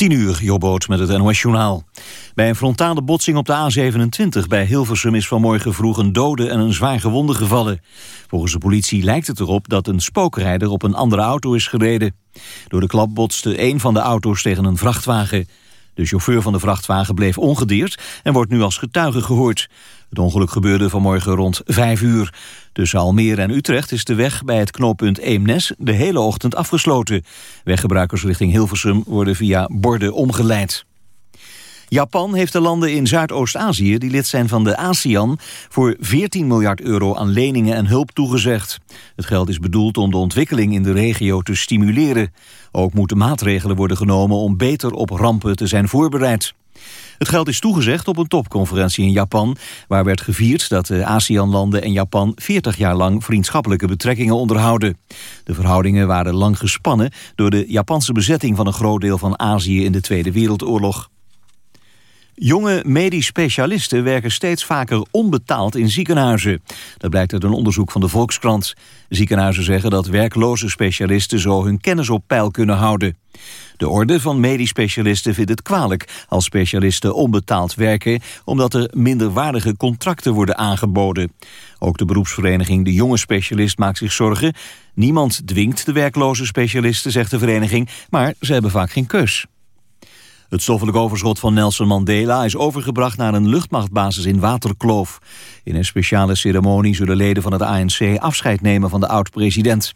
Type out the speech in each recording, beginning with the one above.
10 uur, Jobboot met het NOS Journaal. Bij een frontale botsing op de A27 bij Hilversum is vanmorgen vroeg een dode en een zwaar gewonde gevallen. Volgens de politie lijkt het erop dat een spookrijder op een andere auto is gereden. Door de klap botste een van de auto's tegen een vrachtwagen. De chauffeur van de vrachtwagen bleef ongedeerd en wordt nu als getuige gehoord. Het ongeluk gebeurde vanmorgen rond 5 uur. Tussen Almere en Utrecht is de weg bij het knooppunt Eemnes de hele ochtend afgesloten. Weggebruikers richting Hilversum worden via borden omgeleid. Japan heeft de landen in Zuidoost-Azië die lid zijn van de ASEAN... voor 14 miljard euro aan leningen en hulp toegezegd. Het geld is bedoeld om de ontwikkeling in de regio te stimuleren. Ook moeten maatregelen worden genomen om beter op rampen te zijn voorbereid. Het geld is toegezegd op een topconferentie in Japan... waar werd gevierd dat de ASEAN-landen en Japan 40 jaar lang vriendschappelijke betrekkingen onderhouden. De verhoudingen waren lang gespannen door de Japanse bezetting van een groot deel van Azië in de Tweede Wereldoorlog. Jonge medisch specialisten werken steeds vaker onbetaald in ziekenhuizen. Dat blijkt uit een onderzoek van de Volkskrant. Ziekenhuizen zeggen dat werkloze specialisten zo hun kennis op peil kunnen houden. De orde van medisch specialisten vindt het kwalijk als specialisten onbetaald werken... omdat er minderwaardige contracten worden aangeboden. Ook de beroepsvereniging De Jonge Specialist maakt zich zorgen. Niemand dwingt de werkloze specialisten, zegt de vereniging... maar ze hebben vaak geen keus. Het stoffelijk overschot van Nelson Mandela is overgebracht naar een luchtmachtbasis in Waterkloof. In een speciale ceremonie zullen leden van het ANC afscheid nemen van de oud-president.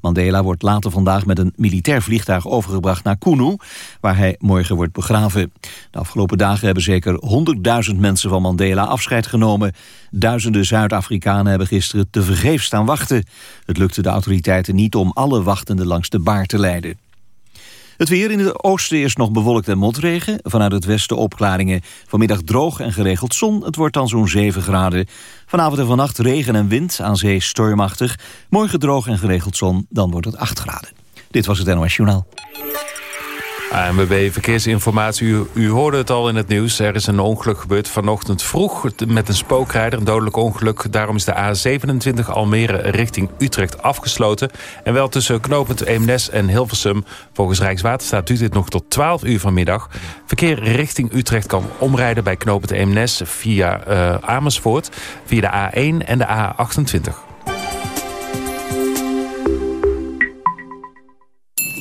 Mandela wordt later vandaag met een militair vliegtuig overgebracht naar Kunu, waar hij morgen wordt begraven. De afgelopen dagen hebben zeker 100.000 mensen van Mandela afscheid genomen. Duizenden Zuid-Afrikanen hebben gisteren tevergeefs staan wachten. Het lukte de autoriteiten niet om alle wachtenden langs de baar te leiden. Het weer in het oosten is nog bewolkt en motregen. Vanuit het westen opklaringen. Vanmiddag droog en geregeld zon. Het wordt dan zo'n 7 graden. Vanavond en vannacht regen en wind. Aan zee stormachtig. Morgen droog en geregeld zon. Dan wordt het 8 graden. Dit was het NOS Journaal. ANWB Verkeersinformatie. U, hoorde het al in het nieuws. Er is een ongeluk gebeurd vanochtend vroeg met een spookrijder. Een dodelijk ongeluk. Daarom is de A27 Almere richting Utrecht afgesloten. En wel tussen knooppunt Eemnes en Hilversum. Volgens Rijkswaterstaat duurt dit nog tot 12 uur vanmiddag. Verkeer richting Utrecht kan omrijden bij knooppunt Eemnes... via uh, Amersfoort, via de A1 en de A28.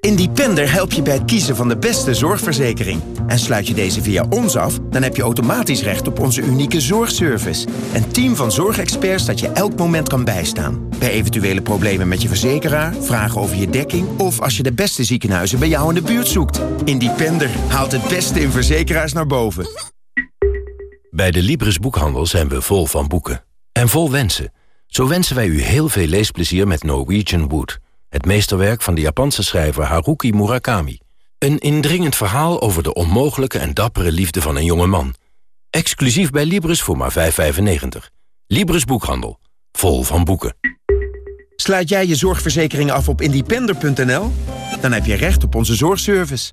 Independer helpt je bij het kiezen van de beste zorgverzekering. En sluit je deze via ons af, dan heb je automatisch recht op onze unieke zorgservice. Een team van zorgexperts dat je elk moment kan bijstaan. Bij eventuele problemen met je verzekeraar, vragen over je dekking... of als je de beste ziekenhuizen bij jou in de buurt zoekt. Independer haalt het beste in verzekeraars naar boven. Bij de Libris Boekhandel zijn we vol van boeken. En vol wensen. Zo wensen wij u heel veel leesplezier met Norwegian Wood... Het meesterwerk van de Japanse schrijver Haruki Murakami. Een indringend verhaal over de onmogelijke en dappere liefde van een jonge man. Exclusief bij Libris voor maar 5,95. Libris Boekhandel. Vol van boeken. Sluit jij je zorgverzekering af op independer.nl? Dan heb je recht op onze zorgservice.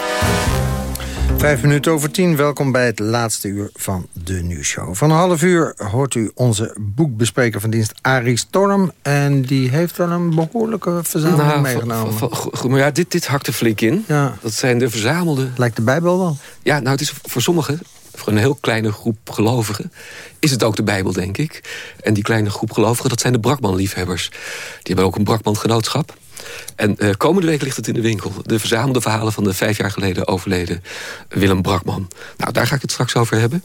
Vijf minuten over tien, welkom bij het laatste uur van de nieuwsshow. Van een half uur hoort u onze boekbespreker van dienst Arie Storm... en die heeft wel een behoorlijke verzameling nou, meegenomen. Maar ja, dit, dit hakt er flink in. Ja. Dat zijn de verzamelde... Lijkt de Bijbel wel. Ja, nou, het is voor sommigen, voor een heel kleine groep gelovigen... is het ook de Bijbel, denk ik. En die kleine groep gelovigen, dat zijn de Brakman-liefhebbers. Die hebben ook een Brakman-genootschap... En uh, komende week ligt het in de winkel. De verzamelde verhalen van de vijf jaar geleden overleden Willem Brakman. Nou, daar ga ik het straks over hebben.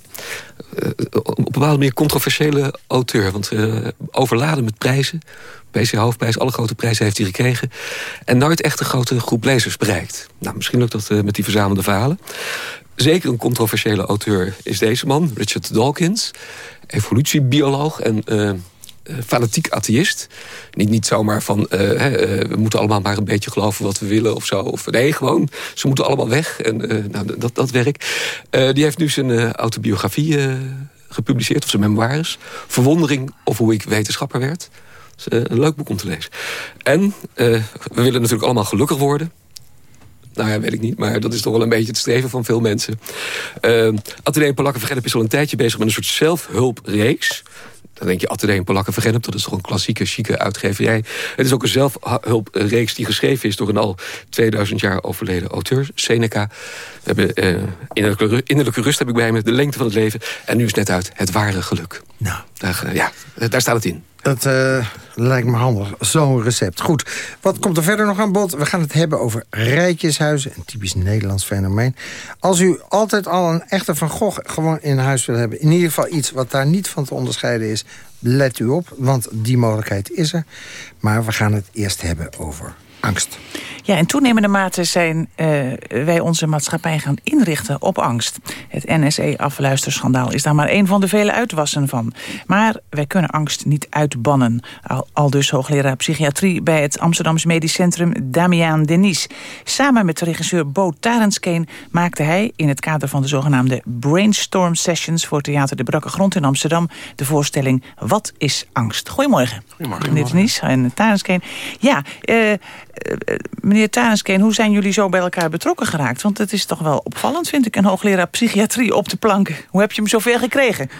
Uh, op een bepaalde manier controversiële auteur. Want uh, overladen met prijzen. PC Hoofdprijs, alle grote prijzen heeft hij gekregen. En nooit echt een grote groep lezers bereikt. Nou, misschien lukt dat met die verzamelde verhalen. Zeker een controversiële auteur is deze man, Richard Dawkins. Evolutiebioloog en eh, fanatiek atheïst. Niet, niet zomaar van, uh, we moeten allemaal maar een beetje geloven wat we willen of zo. Of, nee, gewoon, ze moeten allemaal weg. En nou, dat, dat werk. die heeft nu zijn autobiografie gepubliceerd, of zijn memoires. Verwondering of hoe ik wetenschapper werd. een leuk boek om te lezen. En we willen natuurlijk allemaal gelukkig worden. Nou ja, weet ik niet, maar dat is toch wel een beetje het streven van veel mensen. Uh, Atelier Vergennep is al een tijdje bezig met een soort zelfhulpreeks. Dan denk je Attereen Polakken Vergennep, dat is toch een klassieke, chique uitgeverij. Het is ook een zelfhulpreeks die geschreven is door een al 2000 jaar overleden auteur, Seneca. We hebben uh, innerlijke, innerlijke, rust heb ik bij me, de lengte van het leven. En nu is net uit het ware geluk. Nou. Daar, uh, ja, daar staat het in. Dat uh, lijkt me handig, zo'n recept. Goed, wat komt er verder nog aan bod? We gaan het hebben over rijtjeshuizen, een typisch Nederlands fenomeen. Als u altijd al een echte Van Gogh gewoon in huis wil hebben... in ieder geval iets wat daar niet van te onderscheiden is... let u op, want die mogelijkheid is er. Maar we gaan het eerst hebben over angst. Ja, in toenemende mate zijn uh, wij onze maatschappij gaan inrichten op angst. Het NSE-afluisterschandaal is daar maar een van de vele uitwassen van. Maar wij kunnen angst niet uitbannen. Al, al dus hoogleraar psychiatrie bij het Amsterdamse Medisch Centrum Damian Denis. Samen met de regisseur Bo Tarenskeen maakte hij... in het kader van de zogenaamde Brainstorm Sessions... voor Theater de Brakke Grond in Amsterdam... de voorstelling Wat is angst? Goedemorgen. Goedemorgen. Meneer Denis en Tarenskeen. Ja, uh, meneer Tarenskeen, hoe zijn jullie zo bij elkaar betrokken geraakt? Want het is toch wel opvallend, vind ik, een hoogleraar psychiatrie op de plank. Hoe heb je hem zover gekregen?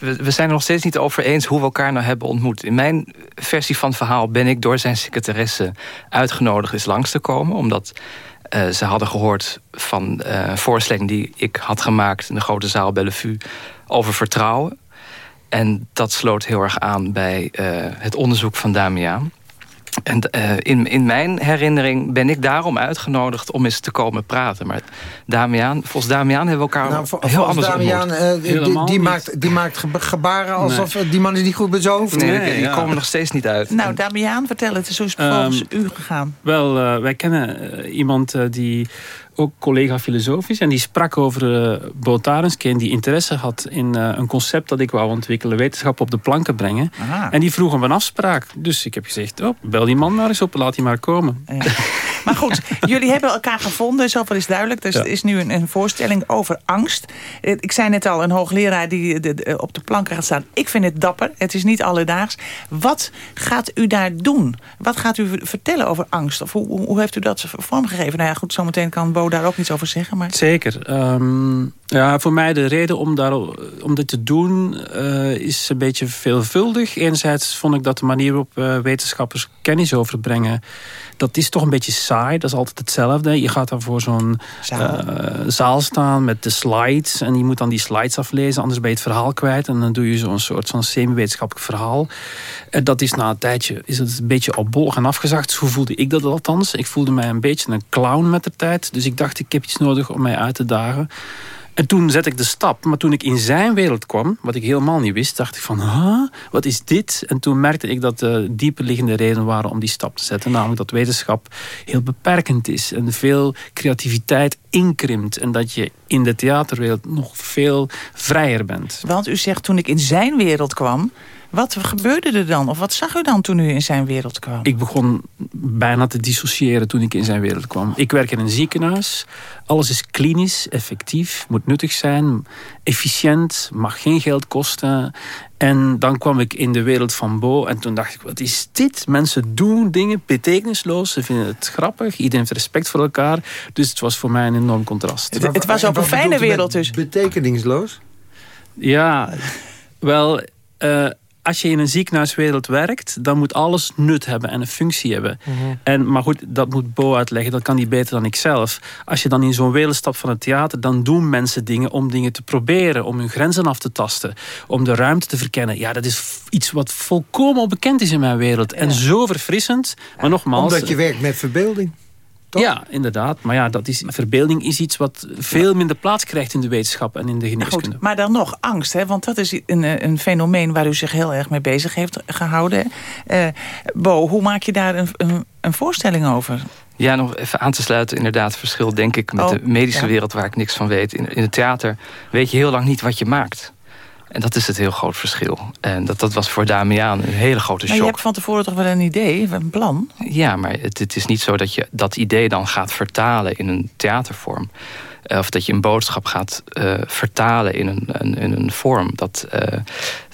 we zijn er nog steeds niet over eens hoe we elkaar nou hebben ontmoet. In mijn versie van het verhaal ben ik door zijn secretaresse uitgenodigd is langs te komen. Omdat uh, ze hadden gehoord van uh, een voorstelling die ik had gemaakt... in de grote zaal Bellevue over vertrouwen. En dat sloot heel erg aan bij het onderzoek van Damiaan. En uh, in, in mijn herinnering ben ik daarom uitgenodigd om eens te komen praten. Maar Damian, volgens Damian hebben we elkaar nou, heel anders Damian, uh, die, die maakt, die maakt gebaren alsof nee. die man is niet goed bij zijn hoofd. Nee, die ja. komen nog steeds niet uit. Nou, Damian, vertel het. Zo is het volgens um, u gegaan. Wel, uh, wij kennen iemand die ook collega filosofisch. En die sprak over uh, Botarensken, die interesse had in uh, een concept dat ik wou ontwikkelen, wetenschap op de planken brengen. Aha. En die vroeg om een afspraak. Dus ik heb gezegd, oh, bel die man maar eens op, laat hij maar komen. Ja. Maar goed, jullie hebben elkaar gevonden, zoveel is duidelijk. Dus ja. er is nu een, een, voorstelling over angst. Ik zei net al, een hoogleraar die de, de, op de planken gaat staan. Ik vind het dapper, het is niet alledaags. Wat gaat u daar doen? Wat gaat u vertellen over angst? Of hoe, hoe heeft u dat vormgegeven? Nou ja, goed, zometeen kan Bo daar ook iets over zeggen. Maar... Zeker. Um, ja, voor mij de reden om, daar, om dit te doen uh, is een beetje veelvuldig. Enerzijds vond ik dat de manier waarop uh, wetenschappers kennis overbrengen... dat is toch een beetje saai. Dat is altijd hetzelfde. Je gaat dan voor zo'n zaal. Uh, zaal. staan met de slides... en je moet dan die slides aflezen, anders ben je het verhaal kwijt... en dan doe je zo'n soort van semi-wetenschappelijk verhaal. En dat is na een tijdje is het een beetje opbollig en afgezacht. Hoe voelde ik dat althans? Ik voelde mij een beetje een clown met de tijd. Dus ik dacht, ik heb iets nodig om mij uit te dagen... En toen zette ik de stap. Maar toen ik in zijn wereld kwam, wat ik helemaal niet wist, dacht ik van, huh, wat is dit? En toen merkte ik dat er dieper liggende redenen waren om die stap te zetten. Namelijk dat wetenschap heel beperkend is en veel creativiteit inkrimpt. En dat je in de theaterwereld nog veel vrijer bent. Want u zegt, toen ik in zijn wereld kwam, Wat gebeurde er dan? Of wat zag u dan toen u in zijn wereld kwam? Ik begon bijna te dissociëren toen ik in zijn wereld kwam. Ik werk in een ziekenhuis. Alles is klinisch, effectief, moet nuttig zijn, efficiënt, mag geen geld kosten. En dan kwam ik in de wereld van Bo en toen dacht ik, wat is dit? Mensen doen dingen betekenisloos, ze vinden het grappig, iedereen heeft respect voor elkaar. Dus het was voor mij een enorm contrast. Het, het was ook een fijne wereld dus. Betekenisloos? Ja, wel... Uh, als je in een ziekenhuiswereld werkt, dan moet alles nut hebben en een functie hebben. Mhm. en, maar goed, dat moet Bo uitleggen, dat kan hij beter dan ik zelf. Als je dan in zo'n wereld stapt van het theater, dan doen mensen dingen om dingen te proberen, om hun grenzen af te tasten, om de ruimte te verkennen. Ja, dat is iets wat volkomen onbekend is in mijn wereld. En zo verfrissend, maar nogmaals... Omdat je werkt met verbeelding. Ja, inderdaad. Maar ja, dat is, verbeelding is iets wat veel minder plaats krijgt in de wetenschap en in de geneeskunde. Goed, maar dan nog angst, hè? want dat is een, eh, een fenomeen waar u zich heel erg mee bezig heeft gehouden. Uh, Bo, hoe maak je daar een, een, een, voorstelling over? Ja, nog even aan te sluiten. Inderdaad, verschil denk ik met Oh, de medische ja. wereld waar ik niks van weet. In, in het theater weet je heel lang niet wat je maakt. En dat is het heel groot verschil. En dat, dat was voor Damiaan een hele grote Maar je shock. hebt van tevoren toch wel een idee, een plan? Ja, maar het, het is niet zo dat je dat idee dan gaat vertalen in een theatervorm. Eh, Of dat je een boodschap gaat eh, vertalen in een, een, in een vorm. Dat eh,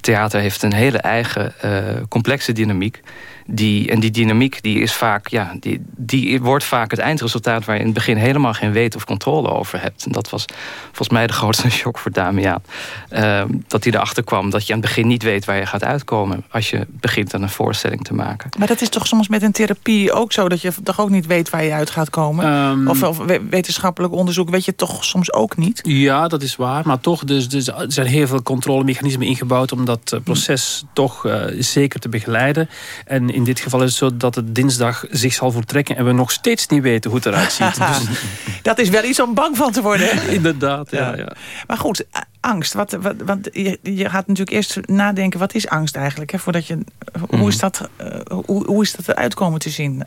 theater heeft een hele eigen eh, complexe dynamiek. Die, en die dynamiek die is vaak, ja, die, die wordt vaak het eindresultaat waar je in het begin helemaal geen weet of controle over hebt. En dat was volgens mij de grootste shock voor Damiaan. Eh, dat hij erachter kwam dat je aan het begin niet weet waar je gaat uitkomen als je begint aan een voorstelling te maken. Maar dat is toch soms met een therapie ook zo... dat je toch ook niet weet waar je uit gaat komen? Ehm, of, of we- wetenschappelijk onderzoek weet je toch soms ook niet? Ja, dat is waar. Maar toch, dus, dus, er zijn heel veel controlemechanismen ingebouwd... om dat eh, proces toch eh, zeker te begeleiden. En in dit geval is het zo dat het dinsdag zich zal voortrekken... en we nog steeds niet weten hoe het eruit ziet. dus, Dat is wel iets om bang van te worden. inderdaad, ja. ja. Maar goed, a- angst. Wat, wat, want je, je gaat natuurlijk eerst nadenken... wat is angst eigenlijk? Hè? Voordat je, hoe, Mhm. is dat, eh, hoe, hoe is dat eruit komen te zien?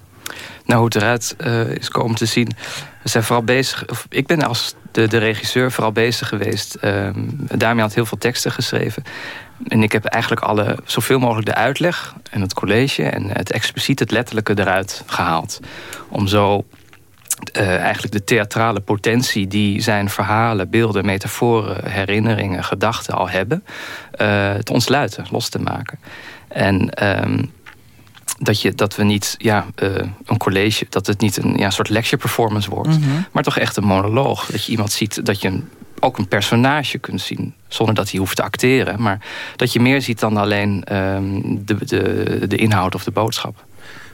Nou, hoe het eruit eh, is komen te zien. We zijn vooral bezig. Of, ik ben als de, de regisseur vooral bezig geweest. Ehm Damian had heel veel teksten geschreven. En ik heb eigenlijk alle, zoveel mogelijk de uitleg en het college en het expliciet, het letterlijke eruit gehaald. Om zo eh, eigenlijk de theatrale potentie die zijn verhalen, beelden, metaforen, herinneringen, gedachten al hebben, eh, te ontsluiten, los te maken. En ehm, dat, je, dat we niet ja, eh, een college, dat het niet een ja, soort lecture performance wordt, Mhm. maar toch echt een monoloog. Dat je iemand ziet, dat je een, ook een personage kunt zien, zonder dat hij hoeft te acteren. Maar dat je meer ziet dan alleen ehm, de, de, de inhoud of de boodschap.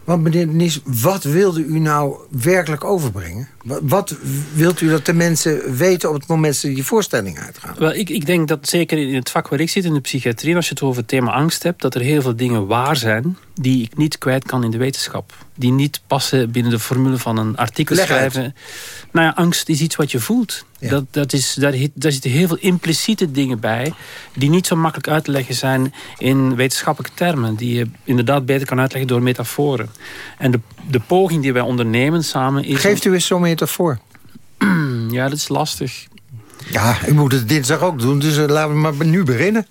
Want meneer Nis, wat wilde u nou werkelijk overbrengen? Wat, wilt u dat de mensen weten op het moment dat ze die voorstelling uitgaan? Wel, ik, ik denk dat zeker in het vak waar ik zit, in de psychiatrie... als je het over het thema angst hebt... dat er heel veel dingen waar zijn die ik niet kwijt kan in de wetenschap. Die niet passen binnen de formule van een artikel Leg uit. schrijven. Nou ja, angst is iets wat je voelt. Dat, dat is, daar, daar zitten heel veel impliciete dingen bij... die niet zo makkelijk uit te leggen zijn in wetenschappelijke termen. Die je inderdaad beter kan uitleggen door metaforen. En de, de poging die wij ondernemen samen is... Geeft u eens metafoor. Ja, dat is lastig. Ja, ik moet het dinsdag ook doen, dus eh, laten we maar nu beginnen.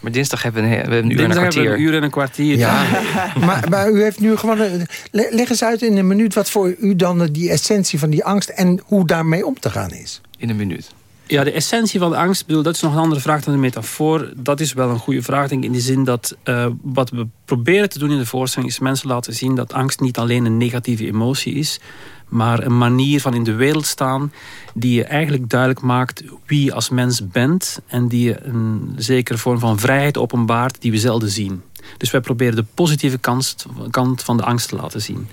Maar dinsdag hebben we een, we hebben een uur en een Dinsdag hebben we kwartier. een uur en een kwartier. Ja, maar, maar u heeft nu gewoon... een- le- leg eens uit in een minuut wat voor u dan eh, die essentie van die angst... en hoe daarmee om te gaan is. In een minuut. Ja, de essentie van de angst, ik bedoel, dat is nog een andere vraag dan de metafoor. Dat is wel een goede vraag, denk ik, in die zin dat eh, wat we proberen te doen in de voorstelling is mensen laten zien dat angst niet alleen een negatieve emotie is, maar een manier van in de wereld staan die je eigenlijk duidelijk maakt wie je als mens bent en die je een zekere vorm van vrijheid openbaart die we zelden zien. Dus wij proberen de positieve kant, kant van de angst te laten zien.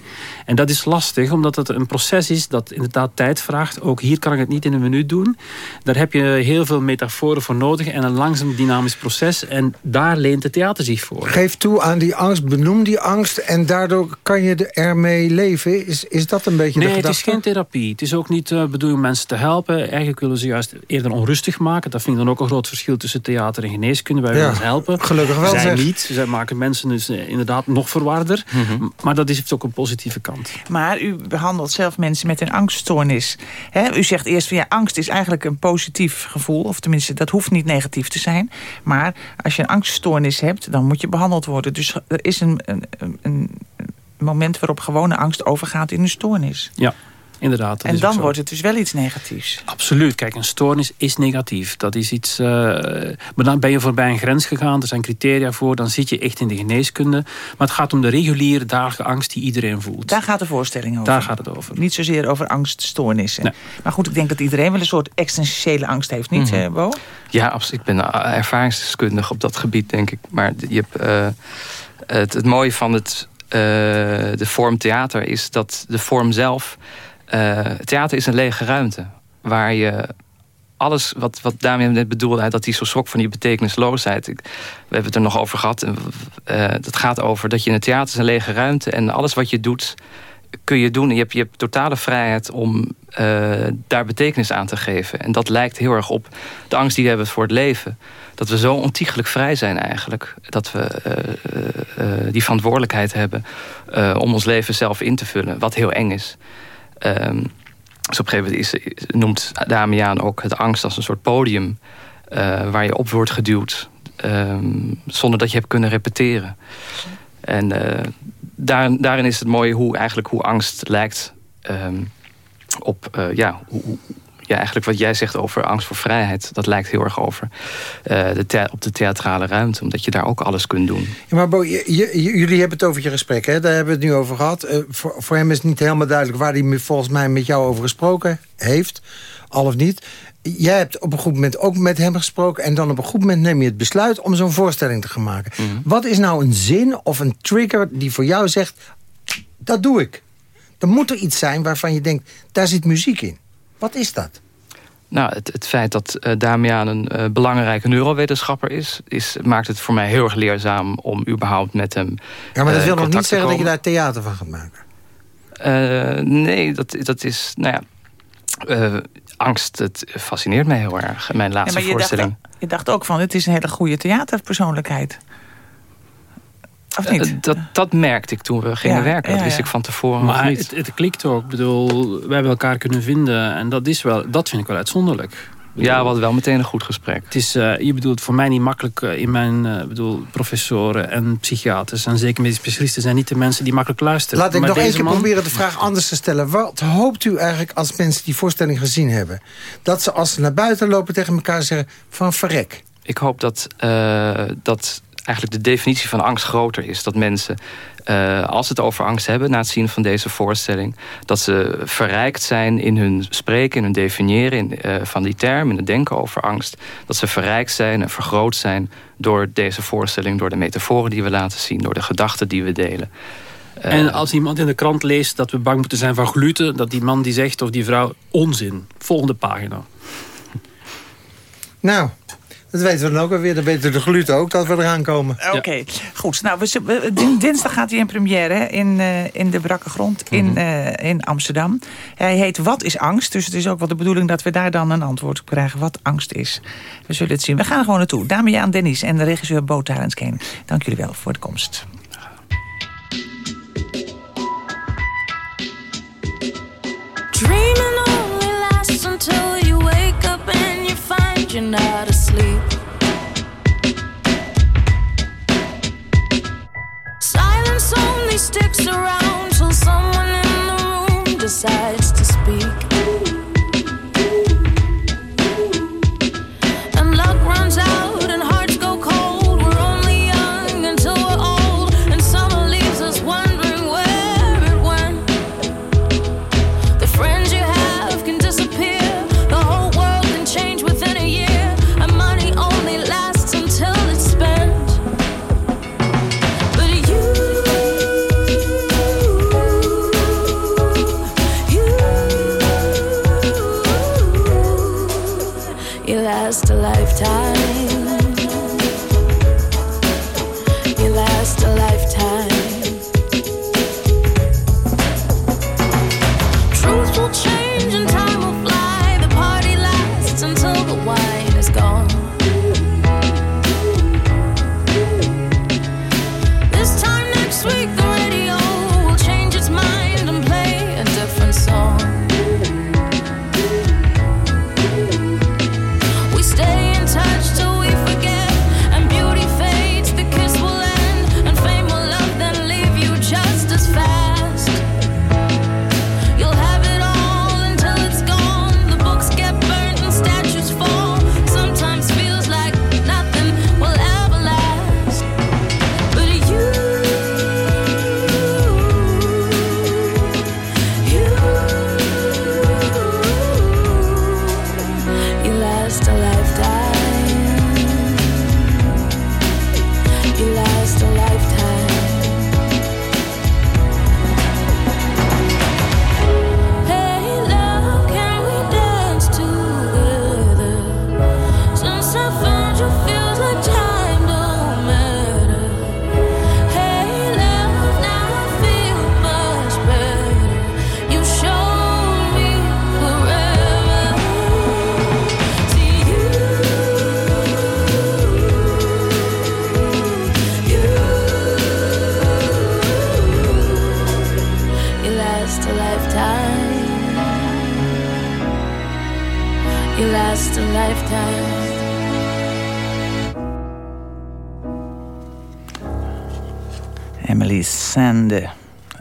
En dat is lastig, omdat het een proces is dat inderdaad tijd vraagt. Ook hier kan ik het niet in een minuut doen. Daar heb je heel veel metaforen voor nodig en een langzaam dynamisch proces. En daar leent het theater zich voor. Geef toe aan die angst, benoem die angst... en daardoor kan je er- ermee leven. Is, is dat een beetje Nee, de het gedachte? is geen therapie. Het is ook niet de bedoeling om mensen te helpen. Eigenlijk willen ze juist eerder onrustig maken. Dat vind ik dan ook een groot verschil tussen theater en geneeskunde. Wij willen Ja, ze helpen. gelukkig wel, Zij zeg. niet. Zij maken maken mensen dus inderdaad nog verwarder. Mhm. Maar dat heeft ook een positieve kant. Maar u behandelt zelf mensen met een angststoornis. Hè? U zegt eerst van ja, angst is eigenlijk een positief gevoel. Of tenminste, dat hoeft niet negatief te zijn. Maar als je een angststoornis hebt, dan moet je behandeld worden. Dus er is een, een, een, een moment waarop gewone angst overgaat in een stoornis. Ja, inderdaad. dat en is dan wordt het dus wel iets negatiefs. Absoluut. Kijk, een stoornis is negatief. Dat is iets... eh, maar dan ben je voorbij een grens gegaan. Er zijn criteria voor. Dan zit je echt in de geneeskunde. Maar het gaat om de reguliere dagelijkse angst die iedereen voelt. Daar gaat de voorstelling over. Daar gaat het over. Niet zozeer over angststoornissen. Nee. Maar goed, ik denk dat iedereen wel een soort existentiële angst heeft, niet, Mhm. eh, Bo? Ja, absoluut. Ik ben eh, ervaringsdeskundig op dat gebied, denk ik. Maar je hebt, eh, het, het mooie van het, eh, de vorm theater is dat de vorm zelf... eh, theater is een lege ruimte. Waar je alles wat, wat Damian net bedoelde... dat hij zo schrok van die betekenisloosheid. We hebben het er nog over gehad. En, eh, dat gaat over dat je in het theater is een lege ruimte... en alles wat je doet kun je doen. Je hebt, je totale vrijheid om eh, daar betekenis aan te geven. En dat lijkt heel erg op de angst die we hebben voor het leven. Dat we zo ontiegelijk vrij zijn eigenlijk. Dat we die verantwoordelijkheid hebben om ons leven zelf in te vullen. Wat heel eng is. Ehm, dus op een gegeven moment is, noemt Damiaan ook het angst als een soort podium... eh, waar je op wordt geduwd ehm, zonder dat je hebt kunnen repeteren. En eh, daar, daarin is het mooie hoe, eigenlijk hoe angst lijkt ehm, op eh, ja, hoe- ja, eigenlijk wat jij zegt over angst voor vrijheid. Dat lijkt heel erg over eh, de op de theatrale ruimte. Omdat je daar ook alles kunt doen. Ja, maar Bo, jullie hebben het over je gesprek, hè? daar hebben we het nu over gehad. Eh, voor, voor hem is het niet helemaal duidelijk waar hij me- volgens mij met jou over gesproken heeft. Al of niet. Jij hebt op een goed moment ook met hem gesproken... en dan op een goed moment neem je het besluit om zo'n voorstelling te gaan maken. Wat is nou een zin of een trigger die voor jou zegt... dat doe ik. Dan moet er iets zijn waarvan je denkt, daar zit muziek in. Wat is dat? Nou, het, het feit dat eh Damian een eh, belangrijke neurowetenschapper is, is... maakt het voor mij heel erg leerzaam om überhaupt met hem Ja, maar dat eh, wil nog niet zeggen dat je daar theater van gaat maken. Eh, nee, dat, dat is, nou ja... eh, angst, het fascineert mij heel erg. Mijn Ja, laatste maar je dacht, voorstelling. je dacht ook van, het is een hele goede theaterpersoonlijkheid. Of niet? Eh, dat, dat merkte ik toen we gingen Ja, werken. Dat ja, wist ja. ik van tevoren Maar niet. het, het klikt ook. Ik bedoel, wij hebben elkaar kunnen vinden. En dat, is wel, dat vind ik wel uitzonderlijk. Ja, we hadden wel meteen een goed gesprek. Het is, eh, je bedoelt, voor mij niet makkelijk eh, in mijn eh, bedoel, professoren en psychiaters en zeker medisch specialisten zijn niet de mensen die makkelijk luisteren. Laat ik Maar nog één deze keer man- proberen de vraag anders te stellen. Wat hoopt u eigenlijk als mensen die voorstelling gezien hebben? Dat ze als ze naar buiten lopen tegen elkaar zeggen van verrek. Ik hoop dat, eh, dat eigenlijk de definitie van angst groter is. Dat mensen, eh, als ze het over angst hebben... na het zien van deze voorstelling... dat ze verrijkt zijn in hun spreken, in hun definiëren in, eh, van die term... in het denken over angst. Dat ze verrijkt zijn en vergroot zijn door deze voorstelling... door de metaforen die we laten zien, door de gedachten die we delen. Eh, En als iemand in de krant leest dat we bang moeten zijn van gluten... dat die man die zegt of die vrouw onzin. Volgende pagina. Nou, dat weten we dan ook alweer. Dan weten de gluten ook dat we eraan komen. Oké, goed. Nou, we, din- dinsdag gaat hij in première hè, in, eh, in de Brakke Grond in, Mhm. eh, in Amsterdam. Hij heet Wat is angst? Dus het is ook wel de bedoeling dat we daar dan een antwoord op krijgen wat angst is. We zullen het zien. We gaan er gewoon naartoe. Damian Dennis en de regisseur Bo Tarenskeen. Dank jullie wel voor de komst. Dreaming you're not asleep. Silence only sticks around till someone in the room decides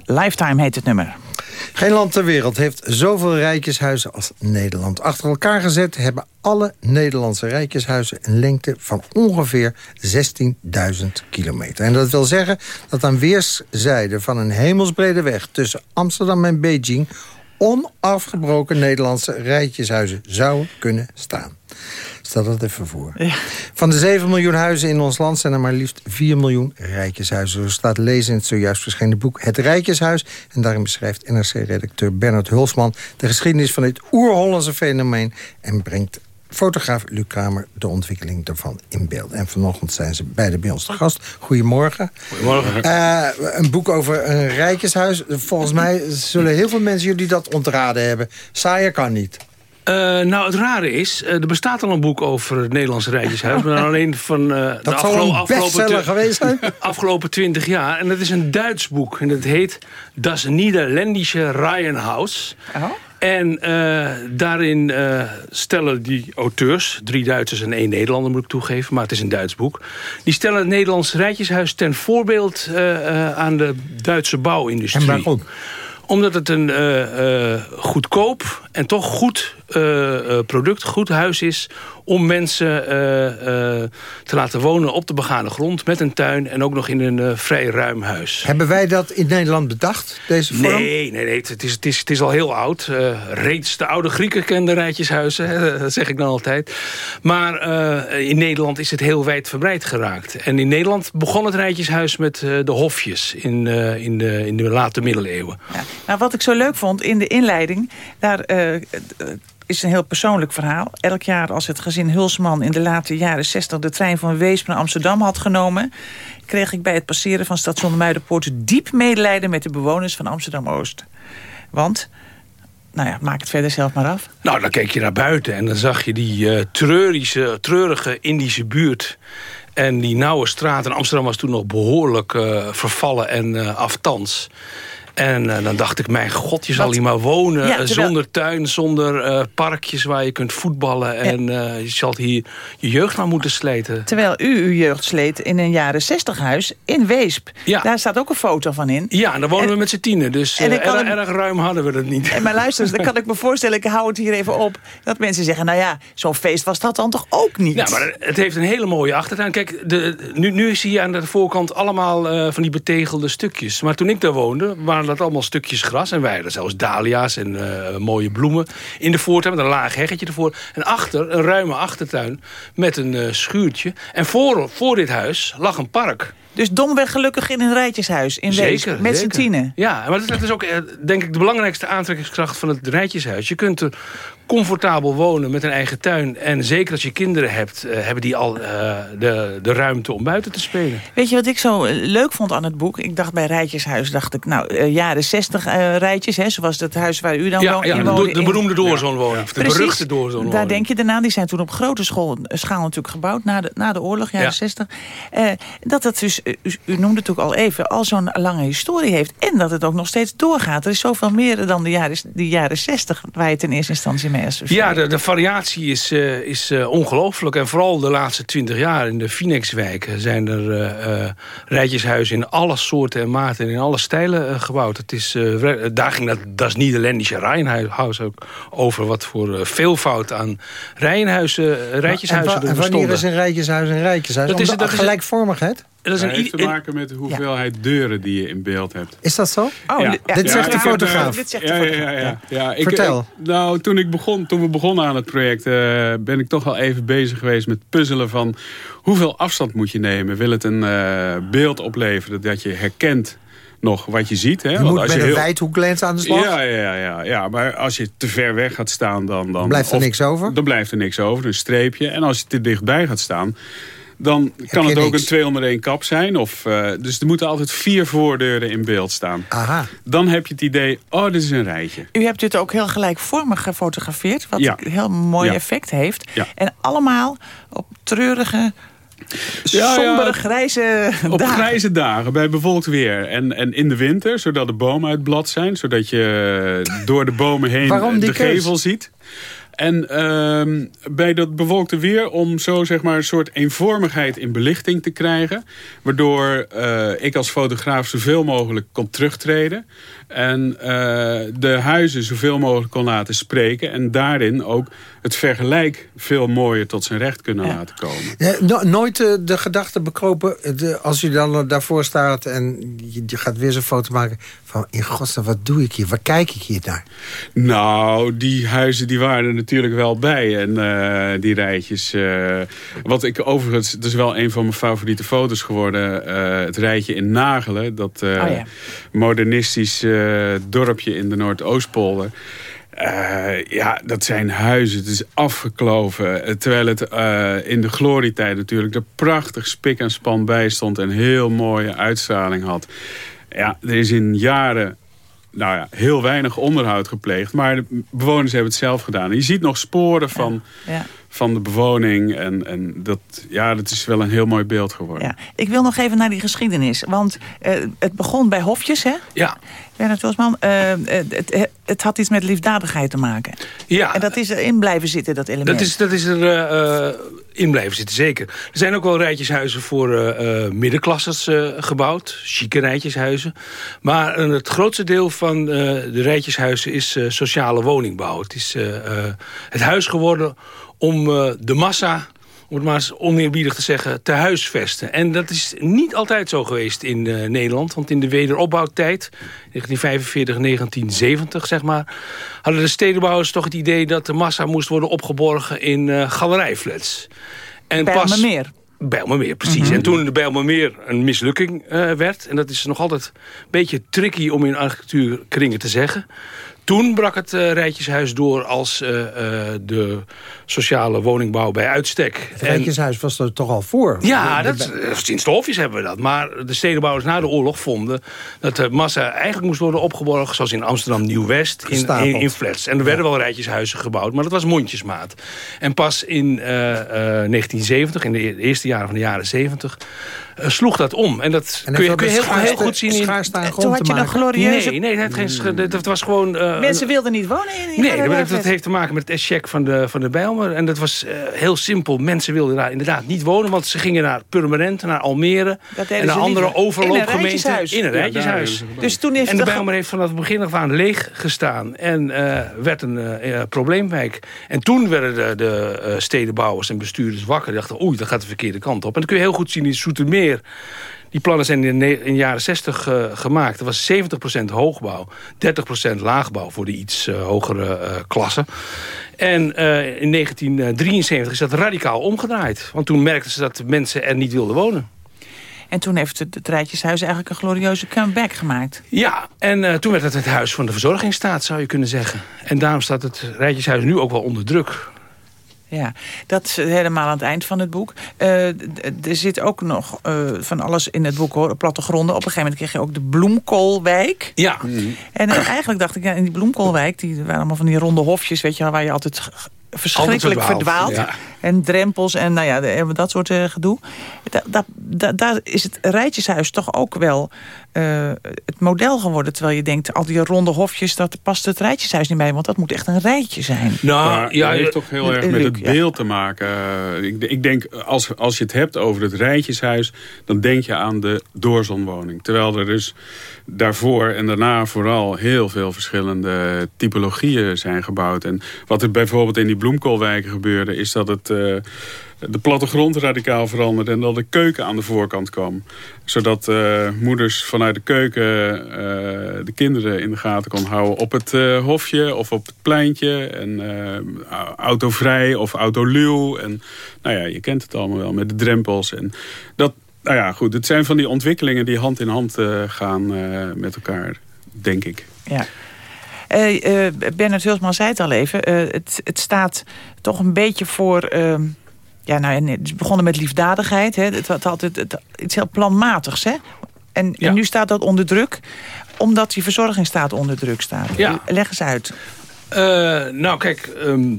Lifetime heet het nummer. Geen land ter wereld heeft zoveel rijtjeshuizen als Nederland. Achter elkaar gezet hebben alle Nederlandse rijtjeshuizen... een lengte van ongeveer 16.000 kilometer. En dat wil zeggen dat aan weerszijden van een hemelsbrede weg... tussen Amsterdam en Beijing onafgebroken Nederlandse rijtjeshuizen zouden kunnen staan. Stel dat even voor. Van de 7 miljoen huizen in ons land zijn er maar liefst 4 miljoen rijtjeshuizen. Zo staat lezen in het zojuist verschenen boek Het Rijtjeshuis. En daarin beschrijft NRC-redacteur Bernard Hulsman... de geschiedenis van dit oer-Hollandse fenomeen... en brengt fotograaf Luc Kramer de ontwikkeling daarvan in beeld. En vanochtend zijn ze beide bij ons te gast. Goedemorgen. Goedemorgen. Eh, een boek over een rijtjeshuis. Volgens mij zullen heel veel mensen jullie dat ontraden hebben. Saaier kan niet. Eh, nou, het rare is, eh, er bestaat al een boek over het Nederlandse rijtjeshuis... maar alleen van eh, de Dat zal afgelo- afgelopen, geweest zijn. afgelopen twintig jaar. En dat is een Duits boek. En dat heet Das Niederländische Reihenhaus. En eh, daarin eh, stellen die auteurs, drie Duitsers en één Nederlander moet ik toegeven, maar het is een Duits boek. Die stellen het Nederlands rijtjeshuis ten voorbeeld eh, eh, aan de Duitse bouwindustrie. En waarom? Omdat het een eh, eh, goedkoop en toch goed eh, eh, product, goed huis is... om mensen eh, eh, te laten wonen op de begane grond... met een tuin en ook nog in een eh, vrij ruim huis. Hebben wij dat in Nederland bedacht, deze vorm? Nee, nee, nee het, is, het, is, het is al heel oud. Eh, reeds de oude Grieken kenden rijtjeshuizen, hè, dat zeg ik dan altijd. Maar eh, in Nederland is het heel wijdverbreid geraakt. En in Nederland begon het rijtjeshuis met eh, de hofjes in, eh, in, de, in de late middeleeuwen. Nou, wat ik zo leuk vond in de inleiding... daar is een heel persoonlijk verhaal. Elk jaar als het gezin Hulsman in de late jaren 60... de trein van Weesp naar Amsterdam had genomen... kreeg ik bij het passeren van station Muidenpoort... diep medelijden met de bewoners van Amsterdam-Oost. Want, nou ja, maak het verder zelf maar af. Nou, dan keek je naar buiten en dan zag je die eh, treurische, treurige Indische buurt. En die nauwe straat. En Amsterdam was toen nog behoorlijk eh, vervallen en eh aftans. En eh, dan dacht ik, mijn god, je zal Wat? hier maar wonen. Ja, eh, terwijl- Zonder tuin, zonder eh, parkjes waar je kunt voetballen. En je zal hier je jeugd maar moeten sleten. Terwijl u uw jeugd sleet in een jaren 60 huis in Weesp. Daar staat ook een foto van in. Ja, en daar wonen we met z'n tienen. Dus en erg, hem- erg ruim hadden we dat niet. En maar luister, dan kan ik me voorstellen, ik hou het hier even op... dat mensen zeggen, nou ja, zo'n feest was dat dan toch ook niet? Ja, maar het heeft een hele mooie achtertuin. Kijk, de, nu, nu zie je aan de voorkant allemaal van die betegelde stukjes. Maar toen ik daar woonde, waren dat allemaal stukjes gras. En wij zelfs dahlia's en eh, mooie bloemen in de voortuin... met een laag heggetje ervoor. En achter, een ruime achtertuin met een eh, schuurtje. En voor, voor dit huis lag een park. Dus domweg gelukkig in een rijtjeshuis in Weesp, met z'n tienen. Ja, maar dat, dat is ook eh, denk ik de belangrijkste aantrekkingskracht van het rijtjeshuis. Je kunt er comfortabel wonen met een eigen tuin. En zeker als je kinderen hebt, eh, hebben die al eh, de, de ruimte om buiten te spelen. Weet je wat ik zo eh, leuk vond aan het boek? Ik dacht bij Rijtjeshuis, dacht ik, nou, jaren 60 eh, rijtjes, hè, zoals het huis waar u dan Ja, ja, de, woonde. de in- beroemde doorzoonwoning. Of de Precies. beruchte doorzoonwoning. Daar denk je daarna, die zijn toen op grote school, schaal natuurlijk gebouwd... na de, na de oorlog, jaren Ja. 60. Eh, dat dat dus, u, u noemde het ook al even, al zo'n lange historie heeft... en dat het ook nog steeds doorgaat. Er is zoveel meer dan de jaren, die jaren 60... waar je het in eerste instantie mee Ja, de, de variatie is, eh, is eh, ongelooflijk. En vooral de laatste twintig jaar in de Phoenixwijken... zijn er eh, rijtjeshuizen in alle soorten en maten... en in alle stijlen gebouwd. Het is, daar ging dat, dat is Nederlandische Rijnhuis ook over... wat voor veelvoud aan rijtjeshuizen er en wanneer bestonden. is een rijtjeshuis een rijtjeshuis? Dat is- Omdat- dat is- gelijkvormigheid? Dat is een heeft te maken met de hoeveelheid deuren die je in beeld hebt. Is dat zo? Oh, Ja. dit- ja. Dit zegt de fotograaf. Dit zegt de ja, ja, fotograaf. ja, ja, ja. Ik, Vertel. ik- nou, toen, ik begon, toen we begonnen aan het project... eh, ben ik toch wel even bezig geweest met puzzelen van... hoeveel afstand moet je nemen? Wil het een eh, beeld opleveren dat je herkent nog wat je ziet? Hè? Je Want moet als met je een heel- wijdhoeklens aan de slag. ja, ja, ja, ja, maar als je te ver weg gaat staan, dan... dan Blijft er of- niks over? Dan blijft er niks over, een streepje. En als je te dichtbij gaat staan, dan kan het ook niks. een 201 kap zijn. Of, eh, dus er moeten altijd vier voordeuren in beeld staan. Aha. Dan heb je het idee, oh, dit is een rijtje. U hebt dit ook heel gelijkvormig gefotografeerd, wat Ja. een heel mooi Ja. effect heeft. Ja. En allemaal op treurige, sombere, grijze Op dagen. grijze dagen, bij bewolkt weer. En, en in de winter, zodat de bomen uit blad zijn. Zodat je door de bomen heen de keus? gevel ziet. En ehm, bij dat bewolkte weer om zo zeg maar een soort eenvormigheid in belichting te krijgen. Waardoor eh, ik als fotograaf zoveel mogelijk kon terugtreden. En eh, de huizen zoveel mogelijk kon laten spreken. En daarin ook het vergelijk veel mooier tot zijn recht kunnen laten komen. Ja, no- nooit eh, de gedachte bekropen, eh, de, als je dan daarvoor staat... en je, je gaat weer zo'n foto maken van... in godsnaam, wat doe ik hier? Waar kijk ik hier naar? Nou, die huizen die waren er natuurlijk wel bij. En die rijtjes. wat ik overigens, het is wel een van mijn favoriete foto's geworden. het rijtje in Nagelen. Dat Oh ja. modernistisch dorpje in de Noordoostpolder. Eh, ja, dat zijn huizen. Het is afgekloven. Eh, Terwijl het eh, in de glorietijd natuurlijk er prachtig spik en span bij stond. En heel mooie uitstraling had. Ja, er is in jaren nou ja, heel weinig onderhoud gepleegd. Maar de bewoners hebben het zelf gedaan. Je ziet nog sporen van, Ja. Van de bewoning. En, en dat, ja, dat is wel een heel mooi beeld geworden. Ja. Ik wil nog even naar die geschiedenis. Want eh, het begon bij hofjes, hè? Ja. Bernard Wilsman, eh, het, het, het had iets met liefdadigheid te maken. Ja. En dat is erin blijven zitten, dat element. Dat is, dat is er eh, eh, in blijven zitten, zeker. Er zijn ook wel rijtjeshuizen voor eh, eh, middenklassers eh, gebouwd. Chique rijtjeshuizen. Maar eh, het grootste deel van eh, de rijtjeshuizen is eh, sociale woningbouw. Het is eh, eh, het huis geworden om eh, de massa om het maar eens oneerbiedig te zeggen, te huisvesten. En dat is niet altijd zo geweest in eh, Nederland. Want in de wederopbouwtijd, 1945, 1970 zeg maar... hadden de stedenbouwers toch het idee dat de massa moest worden opgeborgen in eh galerijflats. En Bijlmermeer. Bijlmermeer, precies. En toen de Bijlmermeer een mislukking werd... en dat is nog altijd een beetje tricky om in architectuurkringen te zeggen... Toen brak het eh, Rijtjeshuis door als eh, eh, de sociale woningbouw bij uitstek. Het Rijtjeshuis was er toch al voor? Ja, dat, sinds de hofjes hebben we dat. Maar de stedenbouwers na de oorlog vonden... dat de massa eigenlijk moest worden opgeborgen... zoals in Amsterdam Nieuw-West, in, in, in flats. En er werden wel rijtjeshuizen gebouwd, maar dat was mondjesmaat. En pas in eh, eh, 1970, in de e- eerste jaren van de jaren 70... eh, sloeg dat om. En dat En kun je, kun heel, goed zien in... Toen had je een glorieuze... Nee, nee, het, geen sch- dat was gewoon... eh, Mensen wilden niet wonen in die Nee, dat, heeft te maken met het eschec van de, van de Bijlmer. En dat was eh, heel simpel. Mensen wilden daar inderdaad niet wonen. Want ze gingen naar Purmerend, naar Almere. En naar andere liever. overloopgemeenten. In een rijtjeshuis. In een Ja, rijtjeshuis. daar Dus toen heeft en de Bijlmer heeft vanaf het begin af aan leeg gestaan. En eh, werd een eh, eh, probleemwijk. En toen werden de, de stedenbouwers en bestuurders wakker. Die dachten, oei, dat gaat de verkeerde kant op. En dat kun je heel goed zien in Soetermeer. Die plannen zijn in de, ne- in de jaren 60 eh, gemaakt. Er was 70% hoogbouw, 30% laagbouw voor de iets eh, hogere eh, klassen. En in 1973 is dat radicaal omgedraaid. Want toen merkten ze dat mensen er niet wilden wonen. En toen heeft het, het Rijtjeshuis eigenlijk een glorieuze comeback gemaakt. Ja, en toen werd het het huis van de verzorgingsstaat, zou je kunnen zeggen. En daarom staat het Rijtjeshuis nu ook wel onder druk. Ja, dat is helemaal aan het eind van het boek. Eh, er zit ook nog eh, van alles in het boek, hoor. Plattegronden. Op een gegeven moment kreeg je ook de Bloemkoolwijk. Ja. En eh, eigenlijk dacht ik, ja, in die Bloemkoolwijk... die waren allemaal van die ronde hofjes, weet je wel... waar je altijd verschrikkelijk Altijd verdwaalt, ja. En drempels en nou ja, dat soort gedoe. Da, da- da- daar is het Rijtjeshuis toch ook wel eh, het model geworden. Terwijl je denkt, al die ronde hofjes... dat past het Rijtjeshuis niet bij. Want dat moet echt een rijtje zijn. Nou, ja, dat heeft toch heel erg met Luc, het ja. beeld te maken. Eh, Ik, ik denk, als, als je het hebt over het rijtjeshuis... dan denk je aan de doorzonwoning. Terwijl er dus daarvoor en daarna vooral... heel veel verschillende typologieën zijn gebouwd. En wat er bijvoorbeeld in die bloemkoolwijken gebeurde... is dat het... eh, de plattegrond radicaal veranderde en dat de keuken aan de voorkant kwam. Zodat eh, moeders vanuit de keuken eh, de kinderen in de gaten kon houden op het eh, hofje of op het pleintje. En autovrij of autoluw. En nou ja, je kent het allemaal wel met de drempels. En dat, nou ja, goed, het zijn van die ontwikkelingen die hand in hand gaan met elkaar, denk ik. Ja. Eh, eh, Bernard Hulsman zei het al even. het, het staat toch een beetje voor... ja, nou, en het is begonnen met liefdadigheid. Hè. Het had altijd het, iets heel planmatigs. Hè? En, en nu staat dat onder druk. Omdat die verzorgingsstaat onder druk staat. Ja. Leg eens uit. Eh, nou, kijk, ehm,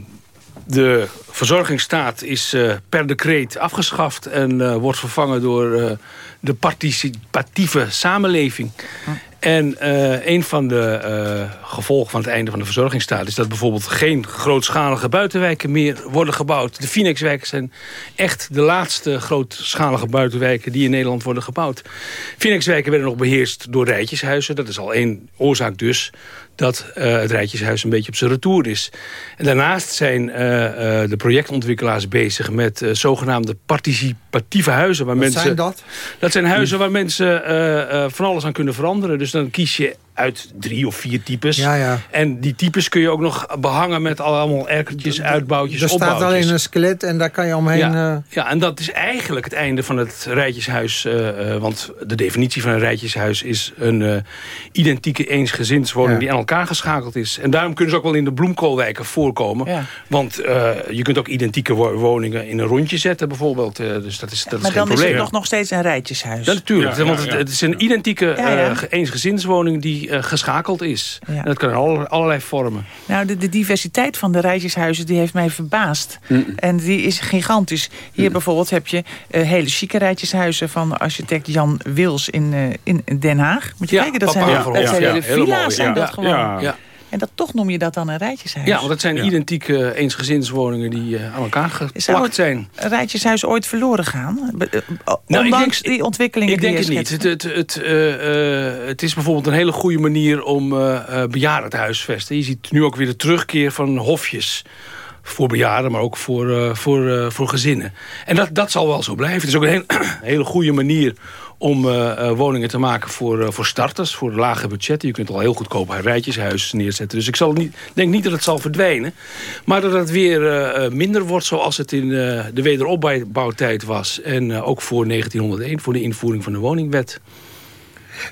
de verzorgingsstaat is eh, per decreet afgeschaft... en eh, wordt vervangen door de participatieve samenleving. En eh, een van de eh, gevolgen van het einde van de verzorgingsstaat... is dat bijvoorbeeld geen grootschalige buitenwijken meer worden gebouwd. De Phoenixwijken zijn echt de laatste grootschalige buitenwijken... die in Nederland worden gebouwd. Phoenixwijken werden nog beheerst door rijtjeshuizen. Dat is al één oorzaak dus dat eh, het Rijtjeshuis een beetje op zijn retour is. En daarnaast zijn de projectontwikkelaars bezig met zogenaamde participatieve huizen. Waar Wat mensen, zijn dat? Dat zijn huizen waar mensen eh, eh, van alles aan kunnen veranderen. Dus dan kies je uit drie of vier types. Ja, ja. En die types kun je ook nog behangen met allemaal erkertjes, uitbouwtjes, Er staat alleen een skelet en daar kan je omheen... Ja, eh, ja, en dat is eigenlijk het einde van het rijtjeshuis. eh, eh, want de definitie van een rijtjeshuis is een eh, identieke eensgezinswoning... Ja. die aan elkaar geschakeld is. En daarom kunnen ze ook wel in de bloemkoolwijken voorkomen. Ja. Want eh, je kunt ook identieke wo- woningen in een rondje zetten bijvoorbeeld. Eh, dus dat is, dat is maar geen dan is probleem. het nog, nog steeds een rijtjeshuis. Ja, natuurlijk. Ja, want ja, het, het is een identieke Ja, ja. eh, ge- eensgezinswoning die eh, geschakeld is. Ja. En dat alle- allerlei vormen. Nou, de, de diversiteit van de rijtjeshuizen die heeft mij verbaasd. En die is gigantisch. Hier bijvoorbeeld heb je eh, hele chique rijtjeshuizen... van architect Jan Wils in, eh, in Den Haag. Moet je Ja, kijken, dat zijn, dat zijn Ja, hele villa's. zijn Ja. dat gewoon. En dat, toch noem je dat dan een rijtjeshuis. Ja, want het zijn identieke eensgezinswoningen die eh, aan elkaar Zou geplakt het zijn. rijtjeshuis ooit verloren gaan? Be- eh, Nou, ik Ondanks denk- die ontwikkelingen Ik denk die het niet. Het, het, het, eh, eh, het is bijvoorbeeld een hele goede manier om eh eh, bejaarden te huisvesten. Je ziet nu ook weer de terugkeer van hofjes. Voor bejaarden, maar ook voor, eh, voor, eh, voor gezinnen. En dat, dat zal wel zo blijven. Het is ook een heel- hele goede manier om eh, eh, woningen te maken voor, eh, voor starters. Voor lage budgetten. Je kunt al heel goedkoop een rijtjeshuis neerzetten. Dus ik zal niet, denk niet dat het zal verdwijnen. Maar dat het weer minder wordt zoals het in de wederopbouwtijd was. En ook voor 1901, voor de invoering van de woningwet.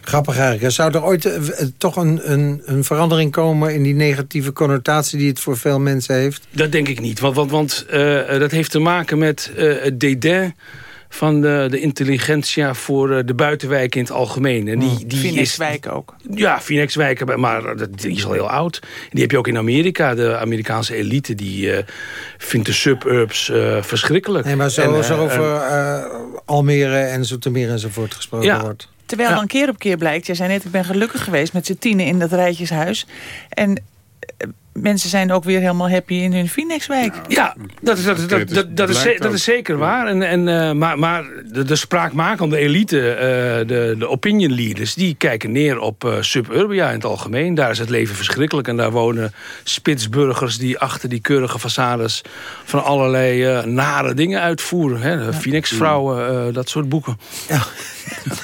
Grappig eigenlijk. Zou er ooit toch een, een, een verandering komen... in die negatieve connotatie die het voor veel mensen heeft? Dat denk ik niet. Want, want, want dat heeft te maken met het dédain van de, de intelligentia voor eh, de buitenwijken in het algemeen. En die, die Phoenixwijk is, ook. Ja, Phoenixwijken, maar dat, die is al heel oud. En die heb je ook in Amerika. De Amerikaanse elite die eh, vindt de suburbs eh, verschrikkelijk. Nee, maar zo, En, zo over Almere en Zoetermeer enzovoort gesproken Ja. wordt. Terwijl dan keer op keer blijkt... jij zei net, ik ben gelukkig geweest met z'n tienen in dat rijtjeshuis. En mensen zijn ook weer helemaal happy in hun Phoenixwijk. Ja, dat is, dat, is- dat, dat, dat, is, dat is zeker waar. En, en, eh, maar maar de, de spraakmakende elite, eh, de, de opinion leaders... die kijken neer op eh, suburbia in het algemeen. Daar is het leven verschrikkelijk. En daar wonen spitsburgers die achter die keurige façades... van allerlei eh, nare dingen uitvoeren. Hè? De Phoenix-vrouwen, eh, dat soort boeken. Ja.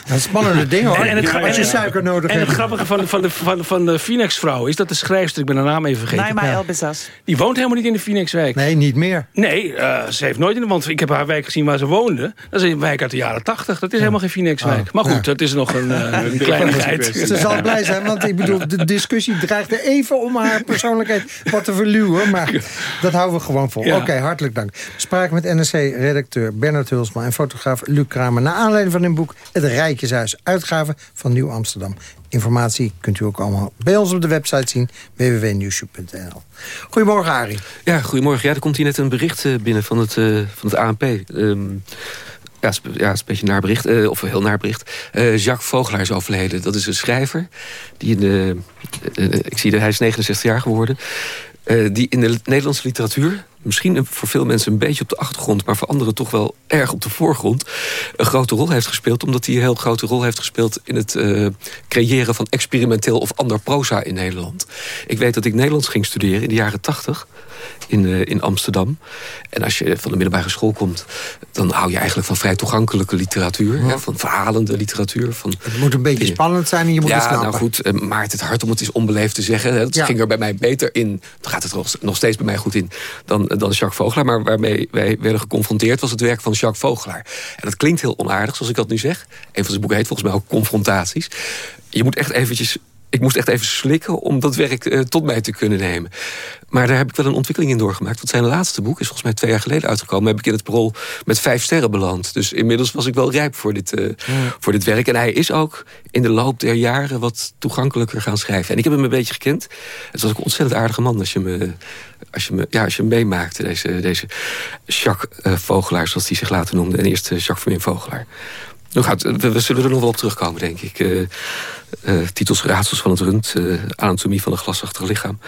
Dat spannende dingen hoor. En, en het, Als je en- suiker nodig en het grappige van, van de, van, van de Phoenix-vrouw is dat de schrijfster... ik ben haar naam even vergeten. Naima Bezas. Die woont helemaal niet in de Phoenixwijk. Nee, niet meer. Nee, eh, ze heeft nooit in de... Want ik heb haar wijk gezien waar ze woonde. Dat is een wijk uit de jaren tachtig. Dat is helemaal geen Phoenixwijk. Oh, maar goed, ja. dat is nog een, eh, een kleinigheid. Ze zal blij zijn, want ik bedoel, de discussie dreigde even om haar persoonlijkheid wat te verluwen. Maar dat houden we gewoon vol. Ja. Oké, hartelijk dank. Spraken met NRC-redacteur Bernard Hulsma en fotograaf Luc Kramer... naar aanleiding van hun boek Het Rijtjeshuis, uitgave van Nieuw Amsterdam. Informatie kunt u ook allemaal bij ons op de website zien, www.nieuwshow.nl. Goedemorgen, Arie. Ja, goedemorgen. Ja, er komt hier net een bericht eh, binnen van het, eh, van het ANP. Ehm, ja, ja, een beetje naar bericht, eh, of een heel naar bericht. Jacques Vogelaar is overleden. Dat is een schrijver. Die in de, ik zie dat hij is 69 jaar geworden. Die in de Nederlandse literatuur, misschien voor veel mensen een beetje op de achtergrond... maar voor anderen toch wel erg op de voorgrond... een grote rol heeft gespeeld. Omdat hij een heel grote rol heeft gespeeld... in het eh, creëren van experimenteel of ander proza in Nederland. Ik weet dat ik Nederlands ging studeren in de jaren 80 in, eh, in Amsterdam. En als je van de middelbare school komt... dan hou je eigenlijk van vrij toegankelijke literatuur. Hè, van verhalende literatuur. Van, Het moet een beetje spannend zijn en je moet het ja, snappen. nou goed, eh, maart het hart om het is onbeleefd te zeggen. hè. Dat Ja. ging er bij mij beter in. Dan gaat het nog- nog steeds bij mij goed in dan, dan Jacques Vogelaar. Maar waarmee wij werden geconfronteerd was het werk van Jacques Vogelaar. En dat klinkt heel onaardig, zoals ik dat nu zeg. Een van zijn boeken heet volgens mij ook Confrontaties. Je moet echt eventjes... Ik moest echt even slikken om dat werk eh, tot mij te kunnen nemen. Maar daar heb ik wel een ontwikkeling in doorgemaakt. Want zijn laatste boek is volgens mij twee jaar geleden uitgekomen. Heb ik in het parool met vijf sterren beland. Dus inmiddels was ik wel rijp voor dit, eh, voor dit werk. En hij is ook in de loop der jaren wat toegankelijker gaan schrijven. En ik heb hem een beetje gekend. Het was ook een ontzettend aardige man als je me, als je me, ja, als je hem meemaakte. Deze, deze Jacques eh, Vogelaar, zoals hij zich later noemde. En eerst Jacques Vermin Vogelaar. We, we zullen er nog wel op terugkomen, denk ik. Eh, eh, titels Raadsels van het Rund, eh, Anatomie van een glasachtig lichaam.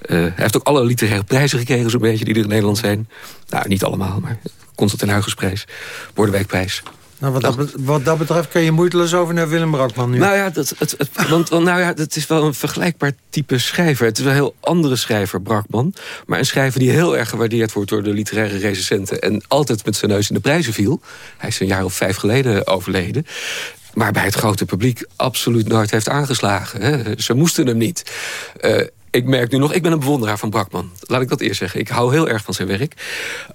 Hij heeft ook alle literaire prijzen gekregen, zo'n beetje, die er in Nederland zijn. Nou, niet allemaal, maar Constantin Huygensprijs, Bordewijkprijs. Nou, wat, dat, be- wat dat betreft kun je moeiteloos over naar Willem Brakman nu. Nou ja, dat, het, het, want, nou ja, het is wel een vergelijkbaar type schrijver. Het is wel een heel andere schrijver, Brakman. Maar een schrijver die heel erg gewaardeerd wordt door de literaire recensenten... en altijd met zijn neus in de prijzen viel. Hij is een jaar of vijf geleden overleden. Maar bij het grote publiek absoluut nooit heeft aangeslagen. Hè. Ze moesten hem niet. Eh, ik merk nu nog, ik ben een bewonderaar van Brakman. Laat ik dat eerst zeggen. Ik hou heel erg van zijn werk.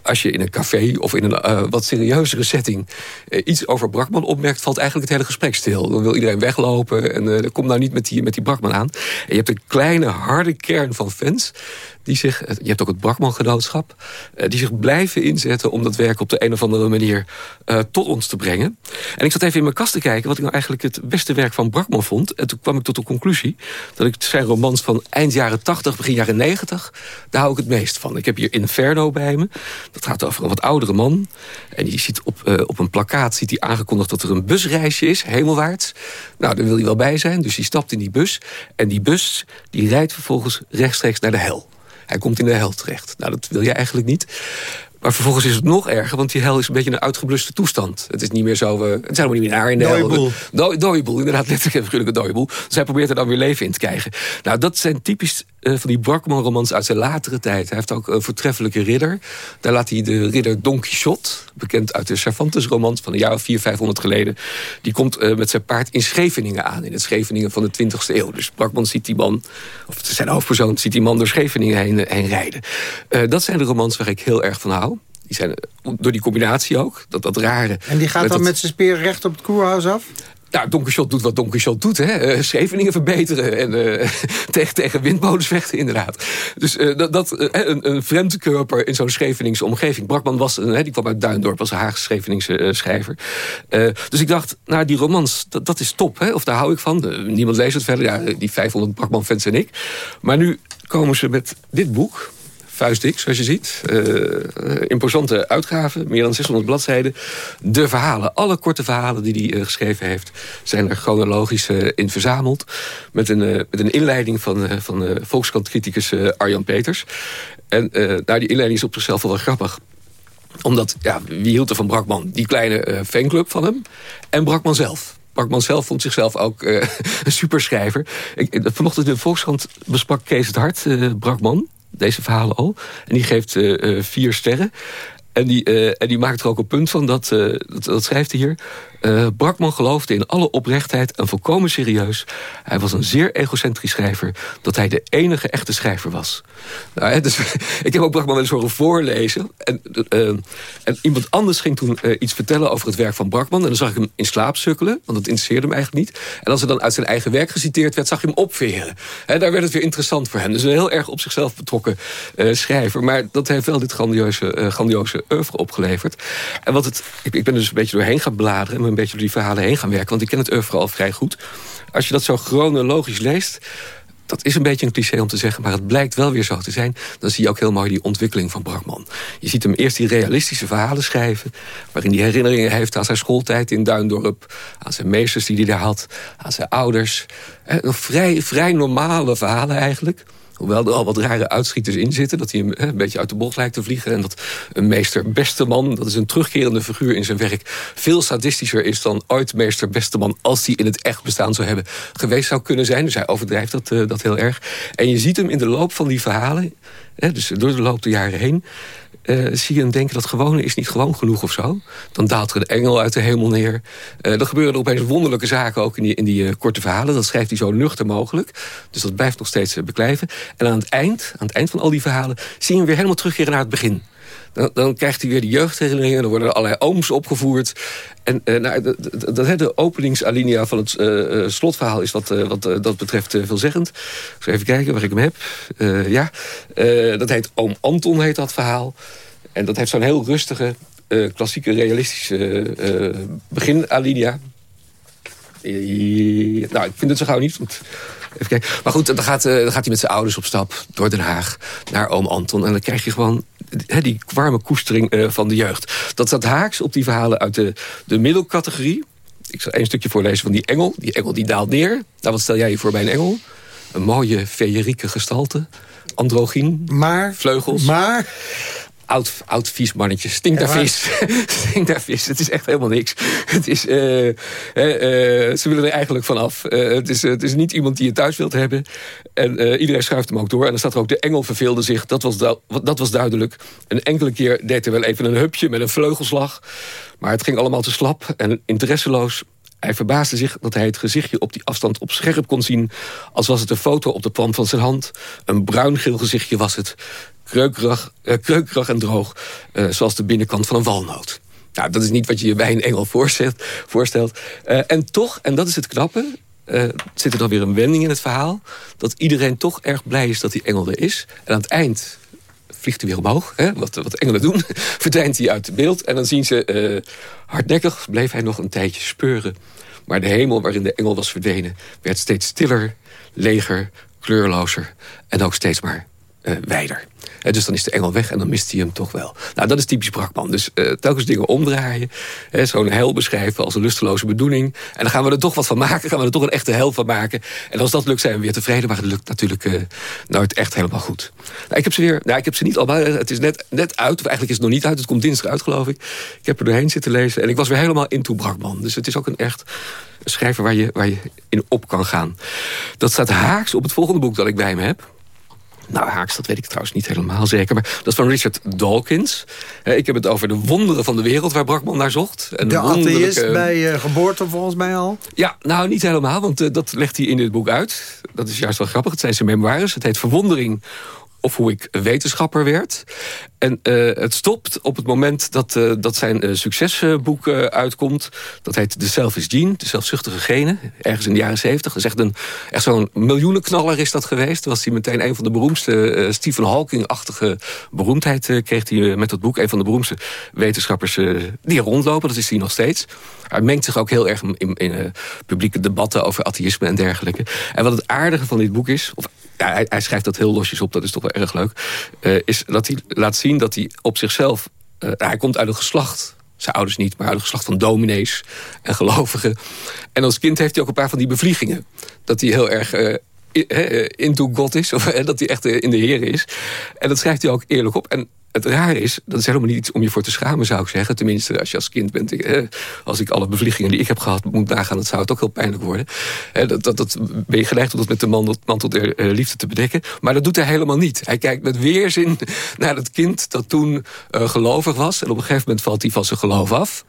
Als je in een café of in een eh, wat serieuzere setting... eh, iets over Brakman opmerkt, valt eigenlijk het hele gesprek stil. Dan wil iedereen weglopen en eh kom nou niet met die, met die Brakman aan. En je hebt een kleine, harde kern van fans... Die zich, eh, je hebt ook het Brakman-genootschap... eh, die zich blijven inzetten om dat werk op de een of andere manier... eh, tot ons te brengen. En ik zat even in mijn kast te kijken... wat ik nou eigenlijk het beste werk van Brakman vond. En toen kwam ik tot de conclusie... dat ik zijn romans van eind jaren 80, begin jaren 90... daar hou ik het meest van. Ik heb hier Inferno bij me. Dat gaat over een wat oudere man. En die ziet op, op een plakkaat ziet hij aangekondigd... dat er een busreisje is, hemelwaarts. Nou, daar wil hij wel bij zijn, dus hij stapt in die bus. En die bus die rijdt vervolgens rechtstreeks naar de hel. Hij komt in de hel terecht. Nou, dat wil je eigenlijk niet. Maar vervolgens is het nog erger, want die hel is een beetje een uitgebluste toestand. Het is niet meer zo... eh, het is helemaal niet meer naar in de Dooie hel. boel. Do- Dooie boel, inderdaad, letterlijk en figuurlijk een dooie boel. Dus hij probeert er dan weer leven in te krijgen. Nou, dat zijn typisch eh, van die Brakman-romans uit zijn latere tijd. Hij heeft ook een voortreffelijke ridder. Daar laat hij de ridder Don Quixote, bekend uit de Cervantes-romans... van een jaar of 400, 500 geleden. Die komt eh, met zijn paard in Scheveningen aan. In het Scheveningen van de 20e eeuw. Dus Brakman ziet die man, of zijn hoofdpersoon... ziet die man door Scheveningen heen, heen rijden. Eh, dat zijn de romans waar ik heel erg van hou. Die zijn eh, door die combinatie ook, dat, dat rare. en die gaat dan dat- met zijn speer recht op het koerhuis af? Nou, Don doet wat Don doet. Hè? Eh, Scheveningen verbeteren en eh, tegen, tegen windmolens vechten, inderdaad. Dus eh, dat, een, een vreemdkörper in zo'n Scheveningse omgeving. Brakman was, hè, die kwam uit Duindorp, was een Haagse Scheveningse schrijver. Dus ik dacht, nou, die romans, dat, dat is top. Hè? Of daar hou ik van. Niemand leest het verder. Ja, die 500 Brakman-fans en ik. Maar nu komen ze met dit boek vuistdik, zoals je ziet. Eh, imposante uitgave, meer dan 600 bladzijden. De verhalen, alle korte verhalen die hij eh, geschreven heeft... zijn er chronologisch eh, in verzameld. Met een, met een inleiding van, van Volkskrant-criticus Arjan Peters. En nou, die inleiding is op zichzelf wel grappig omdat, ja, wie hield er van Brakman? Die kleine fanclub van hem. En Brakman zelf. Brakman zelf vond zichzelf ook een superschrijver. Ik, vanochtend in de Volkskrant besprak Kees het Hart, Brakman. Deze verhalen al. En die geeft eh, eh, vier sterren. En die, eh, en die maakt er ook een punt van, dat, dat, dat schrijft hij hier. Eh, Brakman geloofde in alle oprechtheid en volkomen serieus. Hij was een zeer egocentrisch schrijver... dat hij de enige echte schrijver was. Nou, hè, dus, ik heb ook Brakman wel eens horen voorlezen. En, eh, en iemand anders ging toen eh, iets vertellen over het werk van Brakman. En dan zag ik hem in slaap sukkelen, want dat interesseerde hem eigenlijk niet. En als er dan uit zijn eigen werk geciteerd werd, zag je hem opveren. Daar werd het weer interessant voor hem. Dus een heel erg op zichzelf betrokken schrijver. Maar dat heeft wel dit grandioze, grandioze oeuvre opgeleverd. En wat het, ik, ik ben dus een beetje doorheen gaan bladeren... en een beetje door die verhalen heen gaan werken... want ik ken het oeuvre al vrij goed. Als je dat zo chronologisch leest... Dat is een beetje een cliché om te zeggen, maar het blijkt wel weer zo te zijn. Dan zie je ook heel mooi die ontwikkeling van Brakman. Je ziet hem eerst die realistische verhalen schrijven... waarin hij herinneringen heeft aan zijn schooltijd in Duindorp... aan zijn meesters die hij daar had, aan zijn ouders. Eh, nog vrij, vrij normale verhalen eigenlijk... Hoewel er al wat rare uitschieters in zitten. Dat hij een, beetje uit de bocht lijkt te vliegen. En dat een meester Besteman, dat is een terugkerende figuur in zijn werk... veel sadistischer is dan ooit meester Besteman... als hij in het echt bestaan zou hebben geweest zou kunnen zijn. Dus hij overdrijft dat, eh, dat heel erg. En je ziet hem in de loop van die verhalen... Hè, dus door de loop der jaren heen... eh, zie je hem denken dat gewone is niet gewoon genoeg of zo. Dan daalt er een engel uit de hemel neer. Eh dan gebeuren er opeens wonderlijke zaken ook in die, in die eh, korte verhalen. Dat schrijft hij zo nuchter mogelijk. Dus dat blijft nog steeds beklijven. En aan het eind, aan het eind van al die verhalen... zie je hem weer helemaal terugkeren naar het begin. Dan, krijgt hij weer de jeugdherinneringen. Dan worden er allerlei ooms opgevoerd. En eh, nou, de, openingsalinea van het eh, eh, slotverhaal is wat, wat dat betreft veelzeggend. Zal even kijken waar ik hem heb. Ja, dat heet Oom Anton heet dat verhaal. En dat heeft zo'n heel rustige, klassieke, realistische beginalinea. Nou, ik vind het zo gauw niet. want- Even kijken. Maar goed, dan gaat, eh, dan gaat hij met zijn ouders op stap door Den Haag naar oom Anton. En dan krijg je gewoon die warme koestering eh, van de jeugd. Dat staat haaks op die verhalen uit de, de middelcategorie. Ik zal één stukje voorlezen van die engel. Die engel die daalt neer. Nou, wat stel jij je voor bij een engel? Een mooie, feerieke gestalte. Androgyn. Maar. Vleugels. Maar. Oud, oud vies mannetje. Stinkt maar- vis. Stinkt daar vis. Het is echt helemaal niks. Het is, eh, eh, ze willen er eigenlijk vanaf. Eh het, is, het is niet iemand die je thuis wilt hebben. En iedereen schuift hem ook door. En dan staat er ook, de engel verveelde zich. Dat was, dat was duidelijk. Een enkele keer deed hij wel even een hupje met een vleugelslag. Maar het ging allemaal te slap en interesseloos. Hij verbaasde zich dat hij het gezichtje op die afstand op scherp kon zien... als was het een foto op de palm van zijn hand. Een bruingeel gezichtje was het. Kreukerig, eh, en droog, eh, zoals de binnenkant van een walnoot. Nou, dat is niet wat je je bij een engel voorstelt. voorstelt. Eh, en toch, en dat is het knappe... zit er dan weer een wending in het verhaal... dat iedereen toch erg blij is dat die engel er is. En aan het eind vliegt hij weer omhoog. Hè, wat, wat engelen doen. Verdwijnt hij uit beeld. En dan zien ze, hardnekkig bleef hij nog een tijdje speuren. Maar de hemel waarin de engel was verdwenen... werd steeds stiller, leger, kleurlozer... en ook steeds maar Eh, dus dan is de engel weg en dan mist hij hem toch wel. Nou, dat is typisch Brakman. Dus eh, telkens dingen omdraaien. Zo'n hel beschrijven als een lusteloze bedoeling. En dan gaan we er toch wat van maken. Gaan we er toch een echte hel van maken. En als dat lukt zijn we weer tevreden. Maar het lukt natuurlijk nooit echt helemaal goed. Nou, ik heb ze weer... Nou, ik heb ze niet. Het is net, net uit. Of eigenlijk is het nog niet uit. Het komt dinsdag uit, geloof ik. Ik heb er doorheen zitten lezen. En ik was weer helemaal into Brakman. Dus het is ook een echt schrijver waar je, waar je in op kan gaan. Dat staat haaks op het volgende boek dat ik bij me heb. Nou, Haaks, dat weet ik trouwens niet helemaal zeker. Maar dat is van Richard Dawkins. Eh, Ik heb het over de wonderen van de wereld waar Brakman naar zocht. En De wonderlijke- atheïst bij eh, geboorte volgens mij al. Ja, nou niet helemaal, want eh, dat legt hij in dit boek uit. Dat is juist wel grappig. Het zijn zijn memoires. Het heet Verwondering of hoe ik wetenschapper werd. En eh, het stopt op het moment dat, eh, dat zijn eh, succesboek uitkomt. Dat heet The Selfish Gene, de zelfzuchtige genen. Ergens in de jaren zeventig. Dat is echt, een, echt zo'n miljoenenknaller is dat geweest. Was hij meteen een van de beroemdste... Stephen Hawking-achtige beroemdheid kreeg hij met dat boek. Een van de beroemdste wetenschappers die rondlopen. Dat is hij nog steeds. Hij mengt zich ook heel erg in, in publieke debatten over atheïsme en dergelijke. En wat het aardige van dit boek is... Of, hij, hij schrijft dat heel losjes op, dat is toch wel erg leuk... eh, is dat hij laat zien dat hij op zichzelf... eh, hij komt uit een geslacht, zijn ouders niet... maar uit een geslacht van dominees en gelovigen. En als kind heeft hij ook een paar van die bevliegingen. Dat hij heel erg... eh, into God is, of dat hij echt in de Heer is. En dat schrijft hij ook eerlijk op. En het rare is, dat is helemaal niet iets om je voor te schamen, zou ik zeggen. Tenminste, als je als kind bent. als ik alle bevliegingen die ik heb gehad moet nagaan, dat zou het ook heel pijnlijk worden. Eh, dat, dat, dat ben je geneigd om dat met de mantel, der eh, liefde te bedekken. Maar dat doet hij helemaal niet. Hij kijkt met weerzin naar het kind dat toen eh, gelovig was. En op een gegeven moment valt hij van zijn geloof af.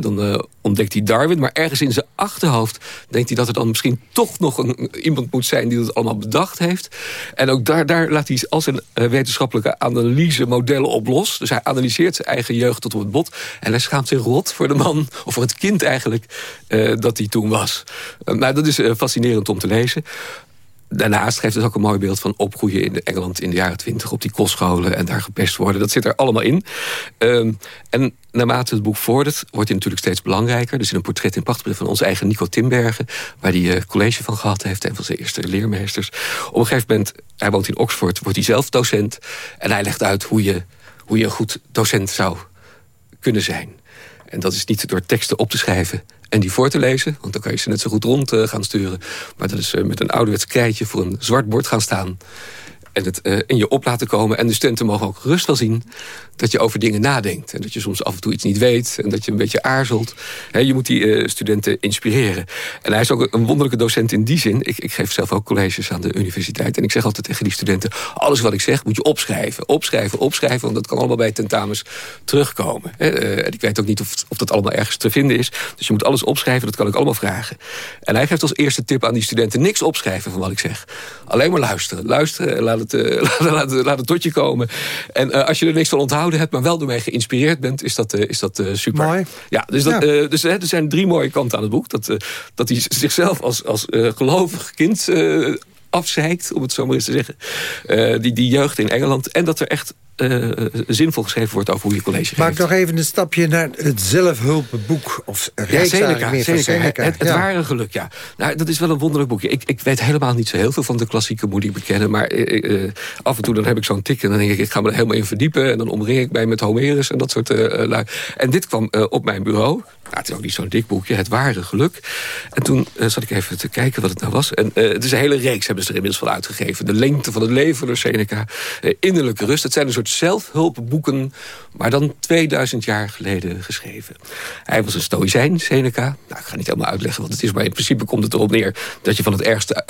Dan eh, ontdekt hij Darwin. Maar ergens in zijn achterhoofd denkt hij dat er dan misschien toch nog een, iemand moet zijn die dat allemaal bedacht heeft. En ook daar, daar laat hij al zijn eh, wetenschappelijke analyse modellen op los. Dus hij analyseert zijn eigen jeugd tot op het bot. En hij schaamt zich rot voor de man, of voor het kind eigenlijk, eh, dat hij toen was. Eh, nou, dat is fascinerend om te lezen. Daarnaast geeft het ook een mooi beeld van opgroeien in Engeland in de jaren twintig... op die kostscholen en daar gepest worden. Dat zit er allemaal in. Ehm, en naarmate het boek vordert, wordt hij natuurlijk steeds belangrijker. Dus in een portret in prachtbrief van onze eigen Nico Timbergen... waar hij eh, college van gehad heeft, een van zijn eerste leermeesters. Op een gegeven moment, hij woont in Oxford, wordt hij zelf docent. En hij legt uit hoe je, hoe je een goed docent zou kunnen zijn. En dat is niet door teksten op te schrijven en die voor te lezen. Want dan kan je ze net zo goed rond eh, gaan sturen. Maar dat is eh, met een ouderwets krijtje voor een zwart bord gaan staan. En het eh, in je op laten komen. En de studenten mogen ook gerust wel zien dat je over dingen nadenkt. En dat je soms af en toe iets niet weet. En dat je een beetje aarzelt. Je moet die eh, studenten inspireren. En hij is ook een wonderlijke docent in die zin. Ik, ik geef zelf ook colleges aan de universiteit. En ik zeg altijd tegen die studenten... alles wat ik zeg moet je opschrijven. Opschrijven, opschrijven. Want dat kan allemaal bij tentamens terugkomen. Eh, en ik weet ook niet of, of dat allemaal ergens te vinden is. Dus je moet alles opschrijven. Dat kan ik allemaal vragen. En hij geeft als eerste tip aan die studenten... niks opschrijven van wat ik zeg. Alleen maar luisteren. Luisteren en het, eh, laat, laat, laat het tot je komen. En eh, als je er niks van onthouden hebt... maar wel ermee geïnspireerd bent... is dat, eh, is dat eh, super. Mooi. Ja, dus, dat, Ja. dus hè, er zijn drie mooie kanten aan het boek. Dat, dat hij zichzelf als, als gelovig kind afzeikt, om het zo maar eens te zeggen. Die, die jeugd in Engeland. En dat er echt eh, zinvol geschreven wordt over hoe je college geeft. Maak nog even een stapje naar het zelfhulpenboek. Of Ja, Seneca. meer van Seneca. Seneca. Het, het Ja. ware geluk, ja. Nou, dat is wel een wonderlijk boekje. Ik, ik weet helemaal niet zo heel veel van de klassieke, moet ik bekennen. Maar eh, eh, af en toe dan heb ik zo'n tik en dan denk ik... ik ga me er helemaal in verdiepen. En dan omring ik mij met Homerus en dat soort uh. En dit kwam op mijn bureau. Het is ook niet zo'n dik boekje, Het Ware Geluk. En toen eh, zat ik even te kijken wat het nou was. En eh, het is een hele reeks, hebben ze er inmiddels van uitgegeven. De lengte van het leven door Seneca. eh, innerlijke rust. Het zijn een soort zelfhulpboeken, maar dan 2000 jaar geleden geschreven. Hij was een stoïcijn, Seneca. Nou, ik ga niet helemaal uitleggen wat het is, maar in principe komt het erop neer... dat je van het ergste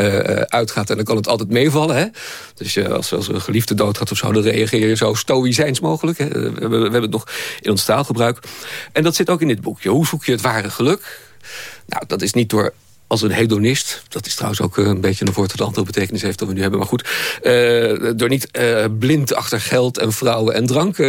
uitgaat en dan kan het altijd meevallen. Hè? Dus als, als een geliefde doodgaat of zo, dan reageer je zo stoïcijns mogelijk. Hè? We, hebben, we hebben het nog in ons taalgebruik. En dat zit ook in dit boekje. Hoe zoek je het ware geluk? Nou, dat is niet door als een hedonist, dat is trouwens ook eh, een beetje een woord dat betekenis heeft dan we nu hebben, maar goed, eh, door niet eh, blind achter geld en vrouwen en drank eh,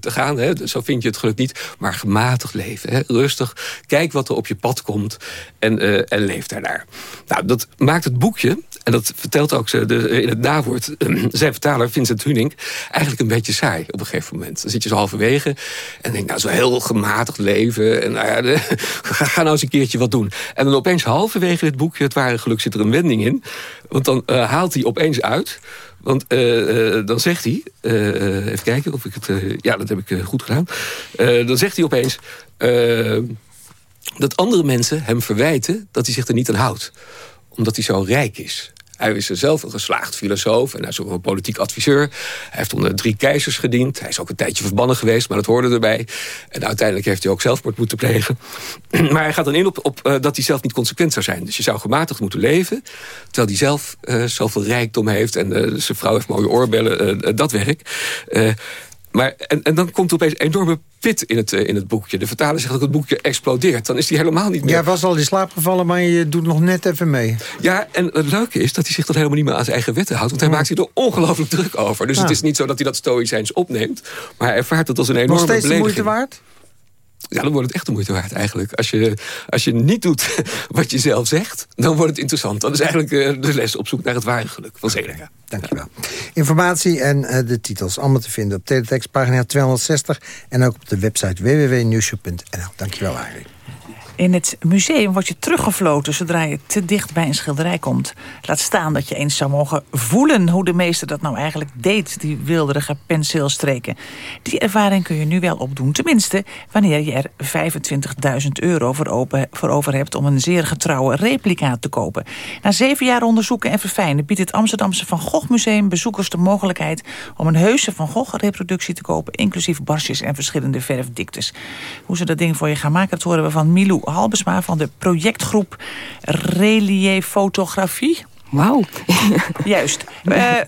te gaan, hè, zo vind je het geluk niet, maar gematigd leven, hè, rustig, kijk wat er op je pad komt en, en leef daarnaar. Nou, dat maakt het boekje, en dat vertelt ook ze de, in het nawoord, zijn vertaler Vincent Huning, eigenlijk een beetje saai op een gegeven moment. Dan zit je zo halverwege en denk, nou, zo heel gematigd leven en nou ja, ga, nou eens een keertje wat doen. En dan opeens halverwege dit boekje, het ware geluk, zit er een wending in. Want dan eh, haalt hij opeens uit. Want eh, eh, dan zegt hij, eh, even kijken of ik het... eh, ja, dat heb ik eh, goed gedaan. Eh, dan zegt hij opeens eh, dat andere mensen hem verwijten dat hij zich er niet aan houdt. Omdat hij zo rijk is. Hij is zelf een geslaagd filosoof en hij is ook een politiek adviseur. Hij heeft onder drie keizers gediend. Hij is ook een tijdje verbannen geweest, maar dat hoorde erbij. En uiteindelijk heeft hij ook zelfmoord moeten plegen. Maar hij gaat dan in op, op eh, dat hij zelf niet consequent zou zijn. Dus je zou gematigd moeten leven, terwijl hij zelf eh, zoveel rijkdom heeft... en eh, zijn vrouw heeft mooie oorbellen, dat werk. Maar, en, en dan komt er opeens enorme pit in het, eh, in het boekje. De vertaler zegt dat het boekje explodeert. Dan is hij helemaal niet meer... Jij was al in slaap gevallen, maar je doet nog net even mee. Ja, en het leuke is dat hij zich dan helemaal niet meer aan zijn eigen wetten houdt. Want hij maakt zich er ongelooflijk druk over. Dus het is niet zo dat hij dat stoïcijns opneemt. Maar hij ervaart het als een enorme Nog steeds de belediging. moeite waard? Ja, dan wordt het echt de moeite waard eigenlijk. Als je, als je niet doet wat je zelf zegt, dan wordt het interessant. Dat is eigenlijk eh, de les op zoek naar het ware geluk van Seneca. Dankjewel. Informatie en eh, de titels allemaal te vinden op teletext pagina 260... en ook op de website www.nieuwshow.nl. Dankjewel, Arie. In het museum word je teruggefloten zodra je te dicht bij een schilderij komt. Laat staan dat je eens zou mogen voelen hoe de meester dat nou eigenlijk deed, die wilderige penseelstreken. Die ervaring kun je nu wel opdoen, tenminste wanneer je er 25.000 euro voor, open, voor over hebt om een zeer getrouwe replica te kopen. Na zeven jaar onderzoeken en verfijnen biedt het Amsterdamse Van Gogh Museum bezoekers de mogelijkheid om een heuse Van Gogh reproductie te kopen, inclusief barstjes en verschillende verfdiktes. Hoe ze dat ding voor je gaan maken, dat horen we van Milou Halbesma van de projectgroep Relief Fotografie. Wauw. Juist. Eh, eh,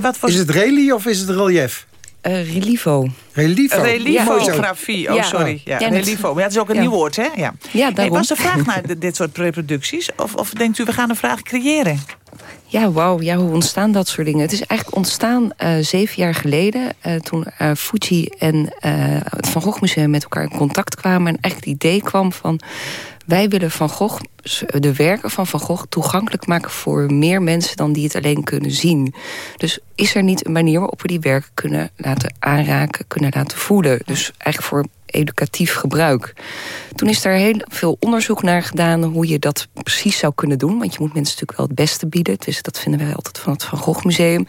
wat was Is het relie of is het relief? Uh, relivo. Relivo. Reliefografie, oh sorry. Ja, Ja. Maar ja, het is ook een ja. nieuw woord, hè? Ja, Ja, daarom. was de vraag naar dit- dit soort reproducties? Of, of denkt u, we gaan een vraag creëren? Ja, wauw. Ja, hoe ontstaan dat soort dingen? Het is eigenlijk ontstaan eh, zeven jaar geleden... eh, toen eh, Fuji en het Van Gogh Museum met elkaar in contact kwamen... en eigenlijk het idee kwam van... wij willen Van Gogh, de werken van Van Gogh... toegankelijk maken voor meer mensen dan die het alleen kunnen zien. Dus is er niet een manier waarop we die werken kunnen laten aanraken... kunnen laten voelen? Dus eigenlijk voor educatief gebruik. Toen is daar heel veel onderzoek naar gedaan hoe je dat precies zou kunnen doen. Want je moet mensen natuurlijk wel het beste bieden. Dus dat vinden wij altijd van het Van Gogh Museum.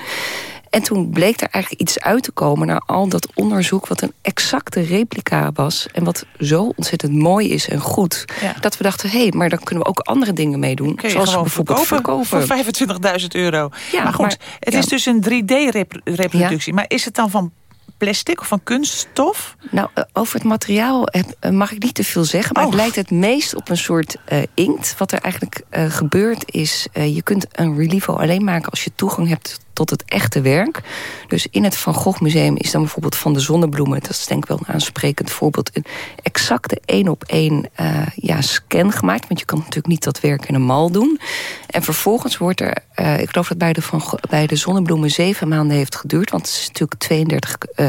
En toen bleek er eigenlijk iets uit te komen na al dat onderzoek... wat een exacte replica was. En wat zo ontzettend mooi is en goed. Ja. Dat we dachten, hé, hey, maar daar kunnen we ook andere dingen mee doen. Kun je zoals bijvoorbeeld verkopen, verkopen. voor 25.000 euro. Ja, maar goed, maar- het ja. is dus een 3D-reproductie. Maar is het dan van plastic of van kunststof? Nou, eh, over het materiaal heb- eh, mag ik niet te veel zeggen. Maar Oh. het lijkt het meest op een soort eh, inkt. Wat er eigenlijk gebeurt is... je kunt een relivo alleen maken als je toegang hebt tot het echte werk. Dus in het Van Gogh Museum is dan bijvoorbeeld van de zonnebloemen... dat is denk ik wel een aansprekend voorbeeld... een exacte één op één eh, ja, scan gemaakt. Want je kan natuurlijk niet dat werk in een mal doen. En vervolgens wordt er... eh, ik geloof dat bij de, van, bij de zonnebloemen zeven maanden heeft geduurd. Want het is natuurlijk 32 eh,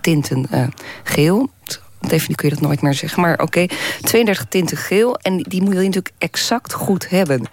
tinten geel... Definitief kun je dat nooit meer zeggen. Maar oké, 32 tinten geel. En die moet je natuurlijk exact goed hebben.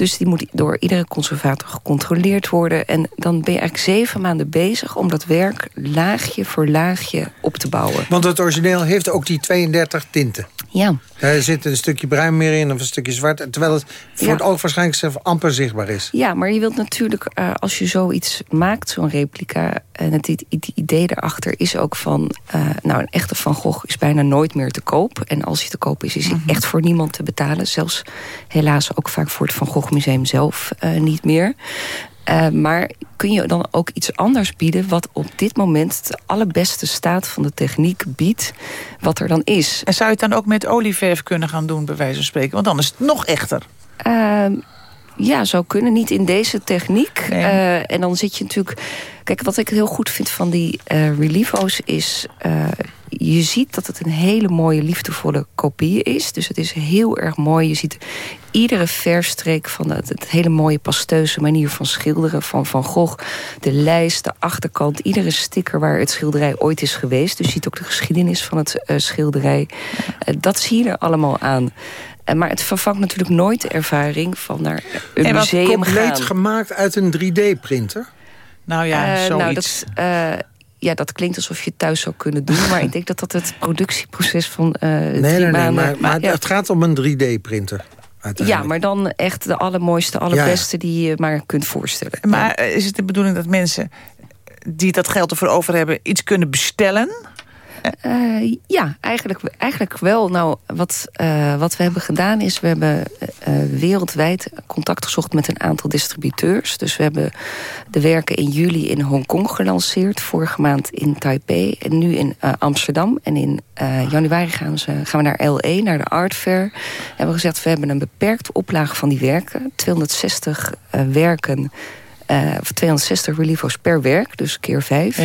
Dus die moet door iedere conservator gecontroleerd worden. En dan ben je eigenlijk zeven maanden bezig... om dat werk laagje voor laagje op te bouwen. Want het origineel heeft ook die 32 tinten. Ja. Er zit een stukje bruin meer in of een stukje zwart. Terwijl het voor Ja. het oog waarschijnlijk zelf amper zichtbaar is. Ja, maar je wilt natuurlijk, eh, als je zoiets maakt, zo'n replica... en het i- het idee daarachter is ook van... eh, nou, een echte Van Gogh is bijna nooit meer te koop. En als hij te koop is, is hij echt voor niemand te betalen. Zelfs helaas ook vaak voor het Van Gogh Museum zelf eh, niet meer. Eh, maar kun je dan ook iets anders bieden... wat op dit moment de allerbeste staat van de techniek biedt... wat er dan is. En zou je het dan ook met olieverf kunnen gaan doen, bij wijze van spreken? Want dan is het nog echter. Ehm, ja, zou kunnen. Niet in deze techniek. Eh, en dan zit je natuurlijk... Kijk, wat ik heel goed vind van die eh relievo's is... eh, je ziet dat het een hele mooie, liefdevolle kopie is. Dus het is heel erg mooi. Je ziet iedere verstreek van het, het hele mooie pasteuze manier van schilderen van Van Gogh. De lijst, de achterkant, iedere sticker waar het schilderij ooit is geweest. Dus je ziet ook de geschiedenis van het schilderij. Dat zie je er allemaal aan. Eh, maar het vervangt natuurlijk nooit de ervaring van naar een En wat museum compleet gaan. gemaakt uit een 3D-printer? Nou ja, Eh, zoiets. nou, dat, eh, ja, dat klinkt alsof je het thuis zou kunnen doen. maar ik denk dat dat het productieproces van eh Nee, drie nee, nee. maanden... Maar, maar ja, het gaat om een 3D-printer. ja, maar dan echt de allermooiste, allerbeste die je maar kunt voorstellen. Maar is het de bedoeling dat mensen die dat geld ervoor over hebben... iets kunnen bestellen? Eh, ja, eigenlijk, eigenlijk wel. Nou, wat, eh, wat we hebben gedaan is... we hebben eh, wereldwijd contact gezocht met een aantal distributeurs. Dus we hebben de werken in juli in Hongkong gelanceerd. Vorige maand in Taipei en nu in Amsterdam. En in januari gaan, ze, gaan we naar LA, naar de Art Fair. We hebben gezegd, we hebben een beperkte oplage van die werken. 260 eh, werken... of 260 relievo's per werk, dus keer vijf.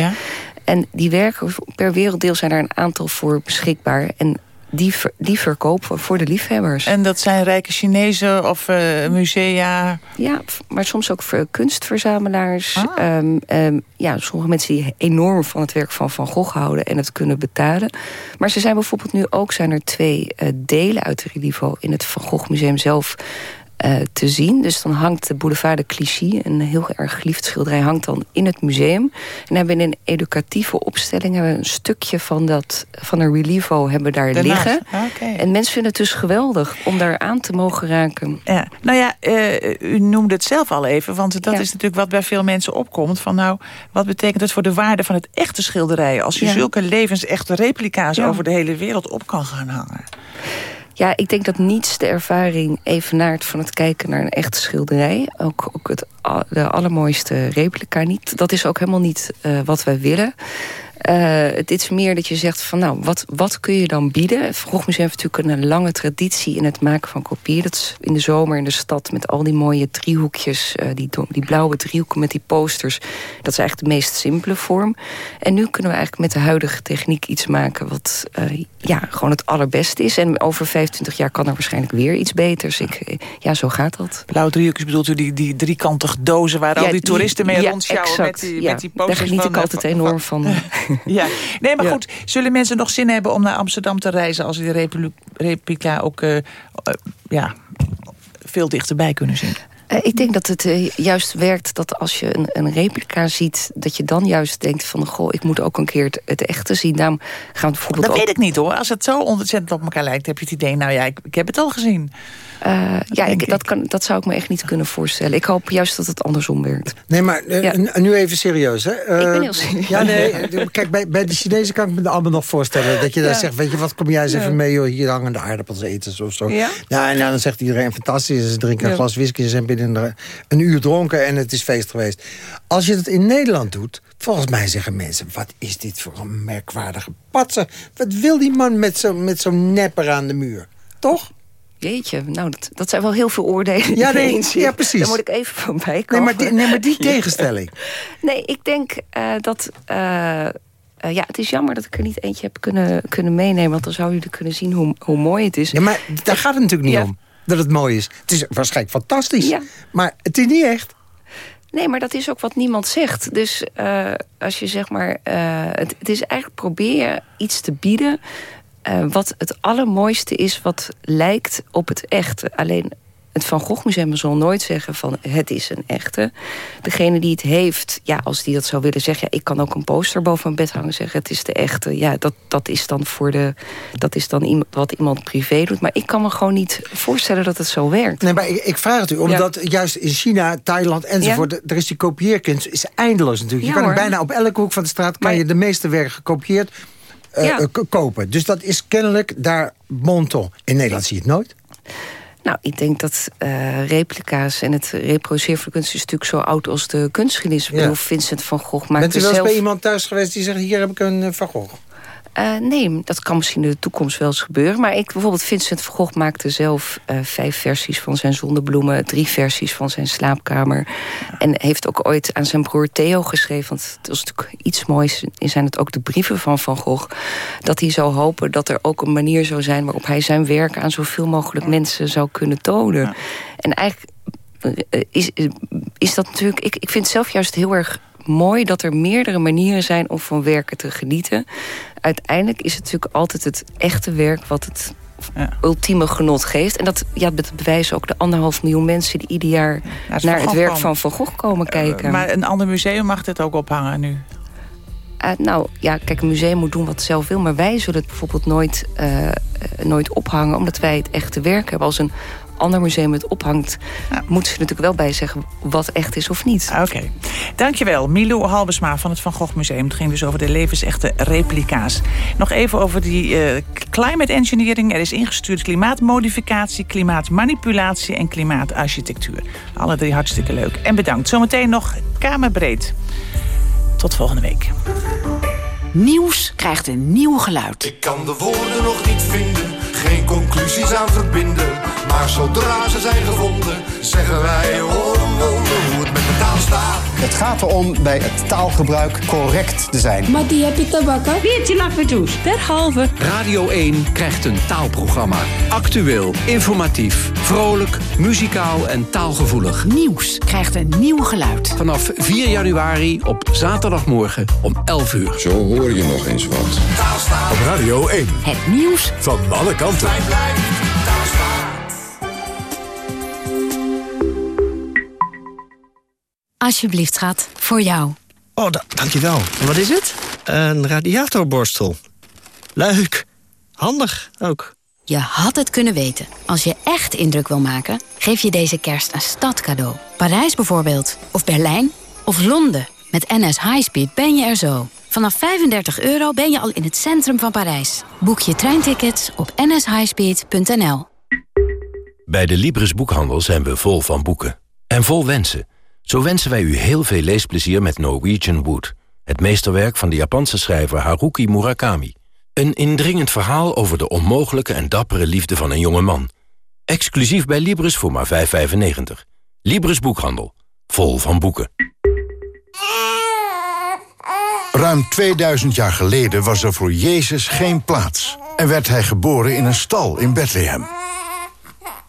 En die werken per werelddeel zijn er een aantal voor beschikbaar. En die, ver- die verkopen we voor de liefhebbers. En dat zijn rijke Chinezen of eh, musea? Ja, maar soms ook voor kunstverzamelaars. Ah. Ehm, ehm, ja, sommige mensen die enorm van het werk van Van Gogh houden... en het kunnen betalen. Maar ze zijn bijvoorbeeld nu ook zijn er twee eh, delen uit de Relivo... in het Van Gogh Museum zelf eh, te zien. Dus dan hangt de boulevard de Clichy, een heel erg geliefd schilderij... hangt dan in het museum. En hebben we in een educatieve opstelling... hebben we een stukje van, dat, van een Relivo hebben daar Daarnaast. liggen. Ah. En mensen vinden het dus geweldig om daar aan te mogen raken. Ja, nou ja, eh, u noemde het zelf al even, want dat is natuurlijk wat bij veel mensen opkomt. Van nou, wat betekent het voor de waarde van het echte schilderij... als je Ja. zulke levensechte replica's Ja. over de hele wereld op kan gaan hangen? Ja, ik denk dat niets de ervaring evenaart van het kijken naar een echte schilderij. Ook, ook het, de allermooiste replica niet. Dat is ook helemaal niet eh, wat wij willen. Eh, het is meer dat je zegt van nou, wat, wat kun je dan bieden? Het Van Gogh Museum heeft natuurlijk een lange traditie in het maken van kopieën. Dat is in de zomer in de stad met al die mooie driehoekjes. eh, die, die blauwe driehoeken met die posters. Dat is eigenlijk de meest simpele vorm. En nu kunnen we eigenlijk met de huidige techniek iets maken... wat eh, ja, gewoon het allerbeste is. En over 25 jaar kan er waarschijnlijk weer iets beters. Ik, ja, zo gaat dat. Blauwe driehoekjes bedoelt u die, die driekantige dozen... waar al die toeristen mee ja, rondschouwen exact, met die, ja. met die Daar posters geniet van, ik altijd enorm van. Ja, nee, maar Ja. goed. Zullen mensen nog zin hebben om naar Amsterdam te reizen... als ze die repli- replica ook eh, eh, ja, veel dichterbij kunnen zien? Eh, ik denk dat het eh, juist werkt dat als je een, een replica ziet... dat je dan juist denkt van... goh, ik moet ook een keer het, het echte zien. Daarom gaan we bijvoorbeeld Dat ook... weet ik niet hoor. Als het zo ontzettend op elkaar lijkt, heb je het idee... nou ja, ik, ik heb het al gezien. Eh, ja, ik, dat, kan, dat zou ik me echt niet kunnen voorstellen. Ik hoop juist dat het andersom werkt. Nee, maar Ja. nu even serieus, hè? Ik ben heel serieus. Ja, nee, kijk, bij, bij de Chinezen kan ik me allemaal nog voorstellen... dat je daar zegt, weet je, wat kom jij eens Ja. even mee... joh, hier hangen de aardappels eten of zo. Ja? Ja, en dan zegt iedereen, fantastisch, ze drinken een Ja. glas whisky... en zijn binnen een, uur dronken en het is feest geweest. Als je het in Nederland doet, volgens mij zeggen mensen... wat is dit voor een merkwaardige patser? Wat wil die man met zo'n met zo'n nepper aan de muur? Toch? Jeetje, nou, dat, dat zijn wel heel veel oordelen. Ja, nee, ja, precies. Daar moet ik even van bij Nee, komen. maar die, nee, maar die tegenstelling. Nee, ik denk eh, dat... eh, eh, ja, het is jammer dat ik er niet eentje heb kunnen, kunnen meenemen. Want dan zou jullie kunnen zien hoe, hoe mooi het is. Ja, maar daar gaat het natuurlijk niet Ja. om. Dat het mooi is. Het is waarschijnlijk fantastisch. Ja. Maar het is niet echt. Nee, maar dat is ook wat niemand zegt. Dus eh, als je zeg maar... eh, het, het is eigenlijk proberen iets te bieden... eh, wat het allermooiste is wat lijkt op het echte. Alleen het Van Gogh Museum zal nooit zeggen van het is een echte. Degene die het heeft, ja, als die dat zou willen zeggen... Ja, ik kan ook een poster boven mijn bed hangen en zeggen het is de echte. Ja, dat, dat is dan, voor de, dat is dan iemand, wat iemand privé doet. Maar ik kan me gewoon niet voorstellen dat het zo werkt. Nee, maar ik, ik vraag het u, omdat juist in China, Thailand enzovoort... Ja. er is die kopieerkunst is eindeloos natuurlijk. Ja, je kan bijna op elke hoek van de straat... kan je de meeste werken gekopieerd Ja. k- kopen. Dus dat is kennelijk daar monton. In Nederland zie je het nooit. Nou, ik denk dat eh, replica's en het reproduceren van kunst... is natuurlijk zo oud als de kunstgeschiedenis. Ik Ja. bedoel, Vincent van Gogh maakte Bent u wel eens zelf... bij iemand thuis geweest die zegt... hier heb ik een eh, Van Gogh? Eh, nee, dat kan misschien in de toekomst wel eens gebeuren. Maar ik, bijvoorbeeld Vincent van Gogh maakte zelf eh, vijf versies van zijn zonnebloemen... drie versies van zijn slaapkamer. En heeft ook ooit aan zijn broer Theo geschreven... want het was natuurlijk iets moois, zijn het ook de brieven van Van Gogh... dat hij zou hopen dat er ook een manier zou zijn... waarop hij zijn werk aan zoveel mogelijk mensen zou kunnen tonen. En eigenlijk eh, is, is dat natuurlijk... Ik, ik vind het zelf juist heel erg mooi dat er meerdere manieren zijn om van werken te genieten. Uiteindelijk is het natuurlijk altijd het echte werk wat het ultieme genot geeft. En dat, ja, dat bewijzen ook de anderhalf miljoen mensen... die ieder jaar naar het werk van Van Gogh komen kijken. Maar een ander museum mag dit ook ophangen nu. Eh, nou, ja, kijk, een museum moet doen wat het zelf wil... maar wij zullen het bijvoorbeeld nooit, eh, eh, nooit ophangen... omdat wij het echte werk hebben. Als een ander museum het ophangt... moeten ze natuurlijk wel bij zeggen wat echt is of niet. Oké. Dankjewel, Milou Halbesma van het Van Gogh Museum. Het ging dus over de levensechte replica's. Nog even over die eh, climate engineering. Er is ingestuurd klimaatmodificatie, klimaatmanipulatie en klimaatarchitectuur. Alle drie hartstikke leuk. En bedankt. Zometeen nog Kamerbreed. Tot volgende week. Nieuws krijgt een nieuw geluid. Ik kan de woorden nog niet vinden, conclusies aan verbinden. Maar zodra ze zijn gevonden, zeggen wij oh wonder hoe het met de taal staat. Het gaat erom bij het taalgebruik correct te zijn. Maar die heb je tabakken? Biertje lakvertoes. Derhalve. Radio 1 krijgt een taalprogramma. Actueel, informatief, vrolijk, muzikaal en taalgevoelig. Nieuws krijgt een nieuw geluid. Vanaf 4 januari op zaterdagmorgen om 11 uur. Zo hoor je nog eens wat. Op Radio 1. Het nieuws van alle kanten. Alsjeblieft, schat. Voor jou. Oh, da dankjewel. En wat is het? Een radiatorborstel. Leuk. Handig ook. Je had het kunnen weten. Als je echt indruk wil maken, geef je deze kerst een stadcadeau. Parijs bijvoorbeeld. Of Berlijn. Of Londen. Met NS Highspeed ben je er zo. Vanaf 35 euro ben je al in het centrum van Parijs. Boek je treintickets op nshighspeed.nl. Bij de Libris Boekhandel zijn we vol van boeken. En vol wensen. Zo wensen wij u heel veel leesplezier met Norwegian Wood. Het meesterwerk van de Japanse schrijver Haruki Murakami. Een indringend verhaal over de onmogelijke en dappere liefde van een jonge man. Exclusief bij Libris voor maar 5,95. Libris Boekhandel. Vol van boeken. Ruim 2000 jaar geleden was er voor Jezus geen plaats... en werd hij geboren in een stal in Bethlehem.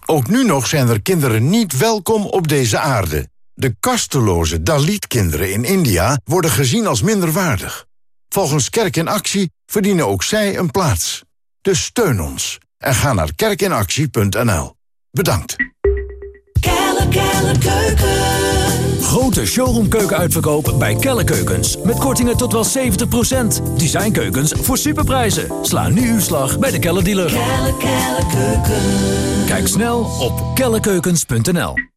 Ook nu nog zijn er kinderen niet welkom op deze aarde. De kasteloze Dalit-kinderen in India worden gezien als minderwaardig. Volgens Kerk in Actie verdienen ook zij een plaats. Dus steun ons en ga naar kerkinactie.nl. Bedankt. Kelle, kelle, keuken. Grote showroomkeuken bij Kelle Keukens. Met kortingen tot wel 70%. Designkeukens voor superprijzen. Sla nu uw slag bij de Kelle dealer. Kelle, kelle, keuken. Kijk snel op kellekeukens.nl.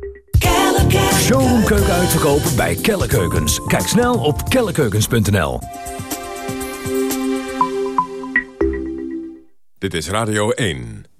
Showroomkeuken uitverkoop bij Kelle Keukens. Kijk snel op kellekeukens.nl. Dit is Radio 1.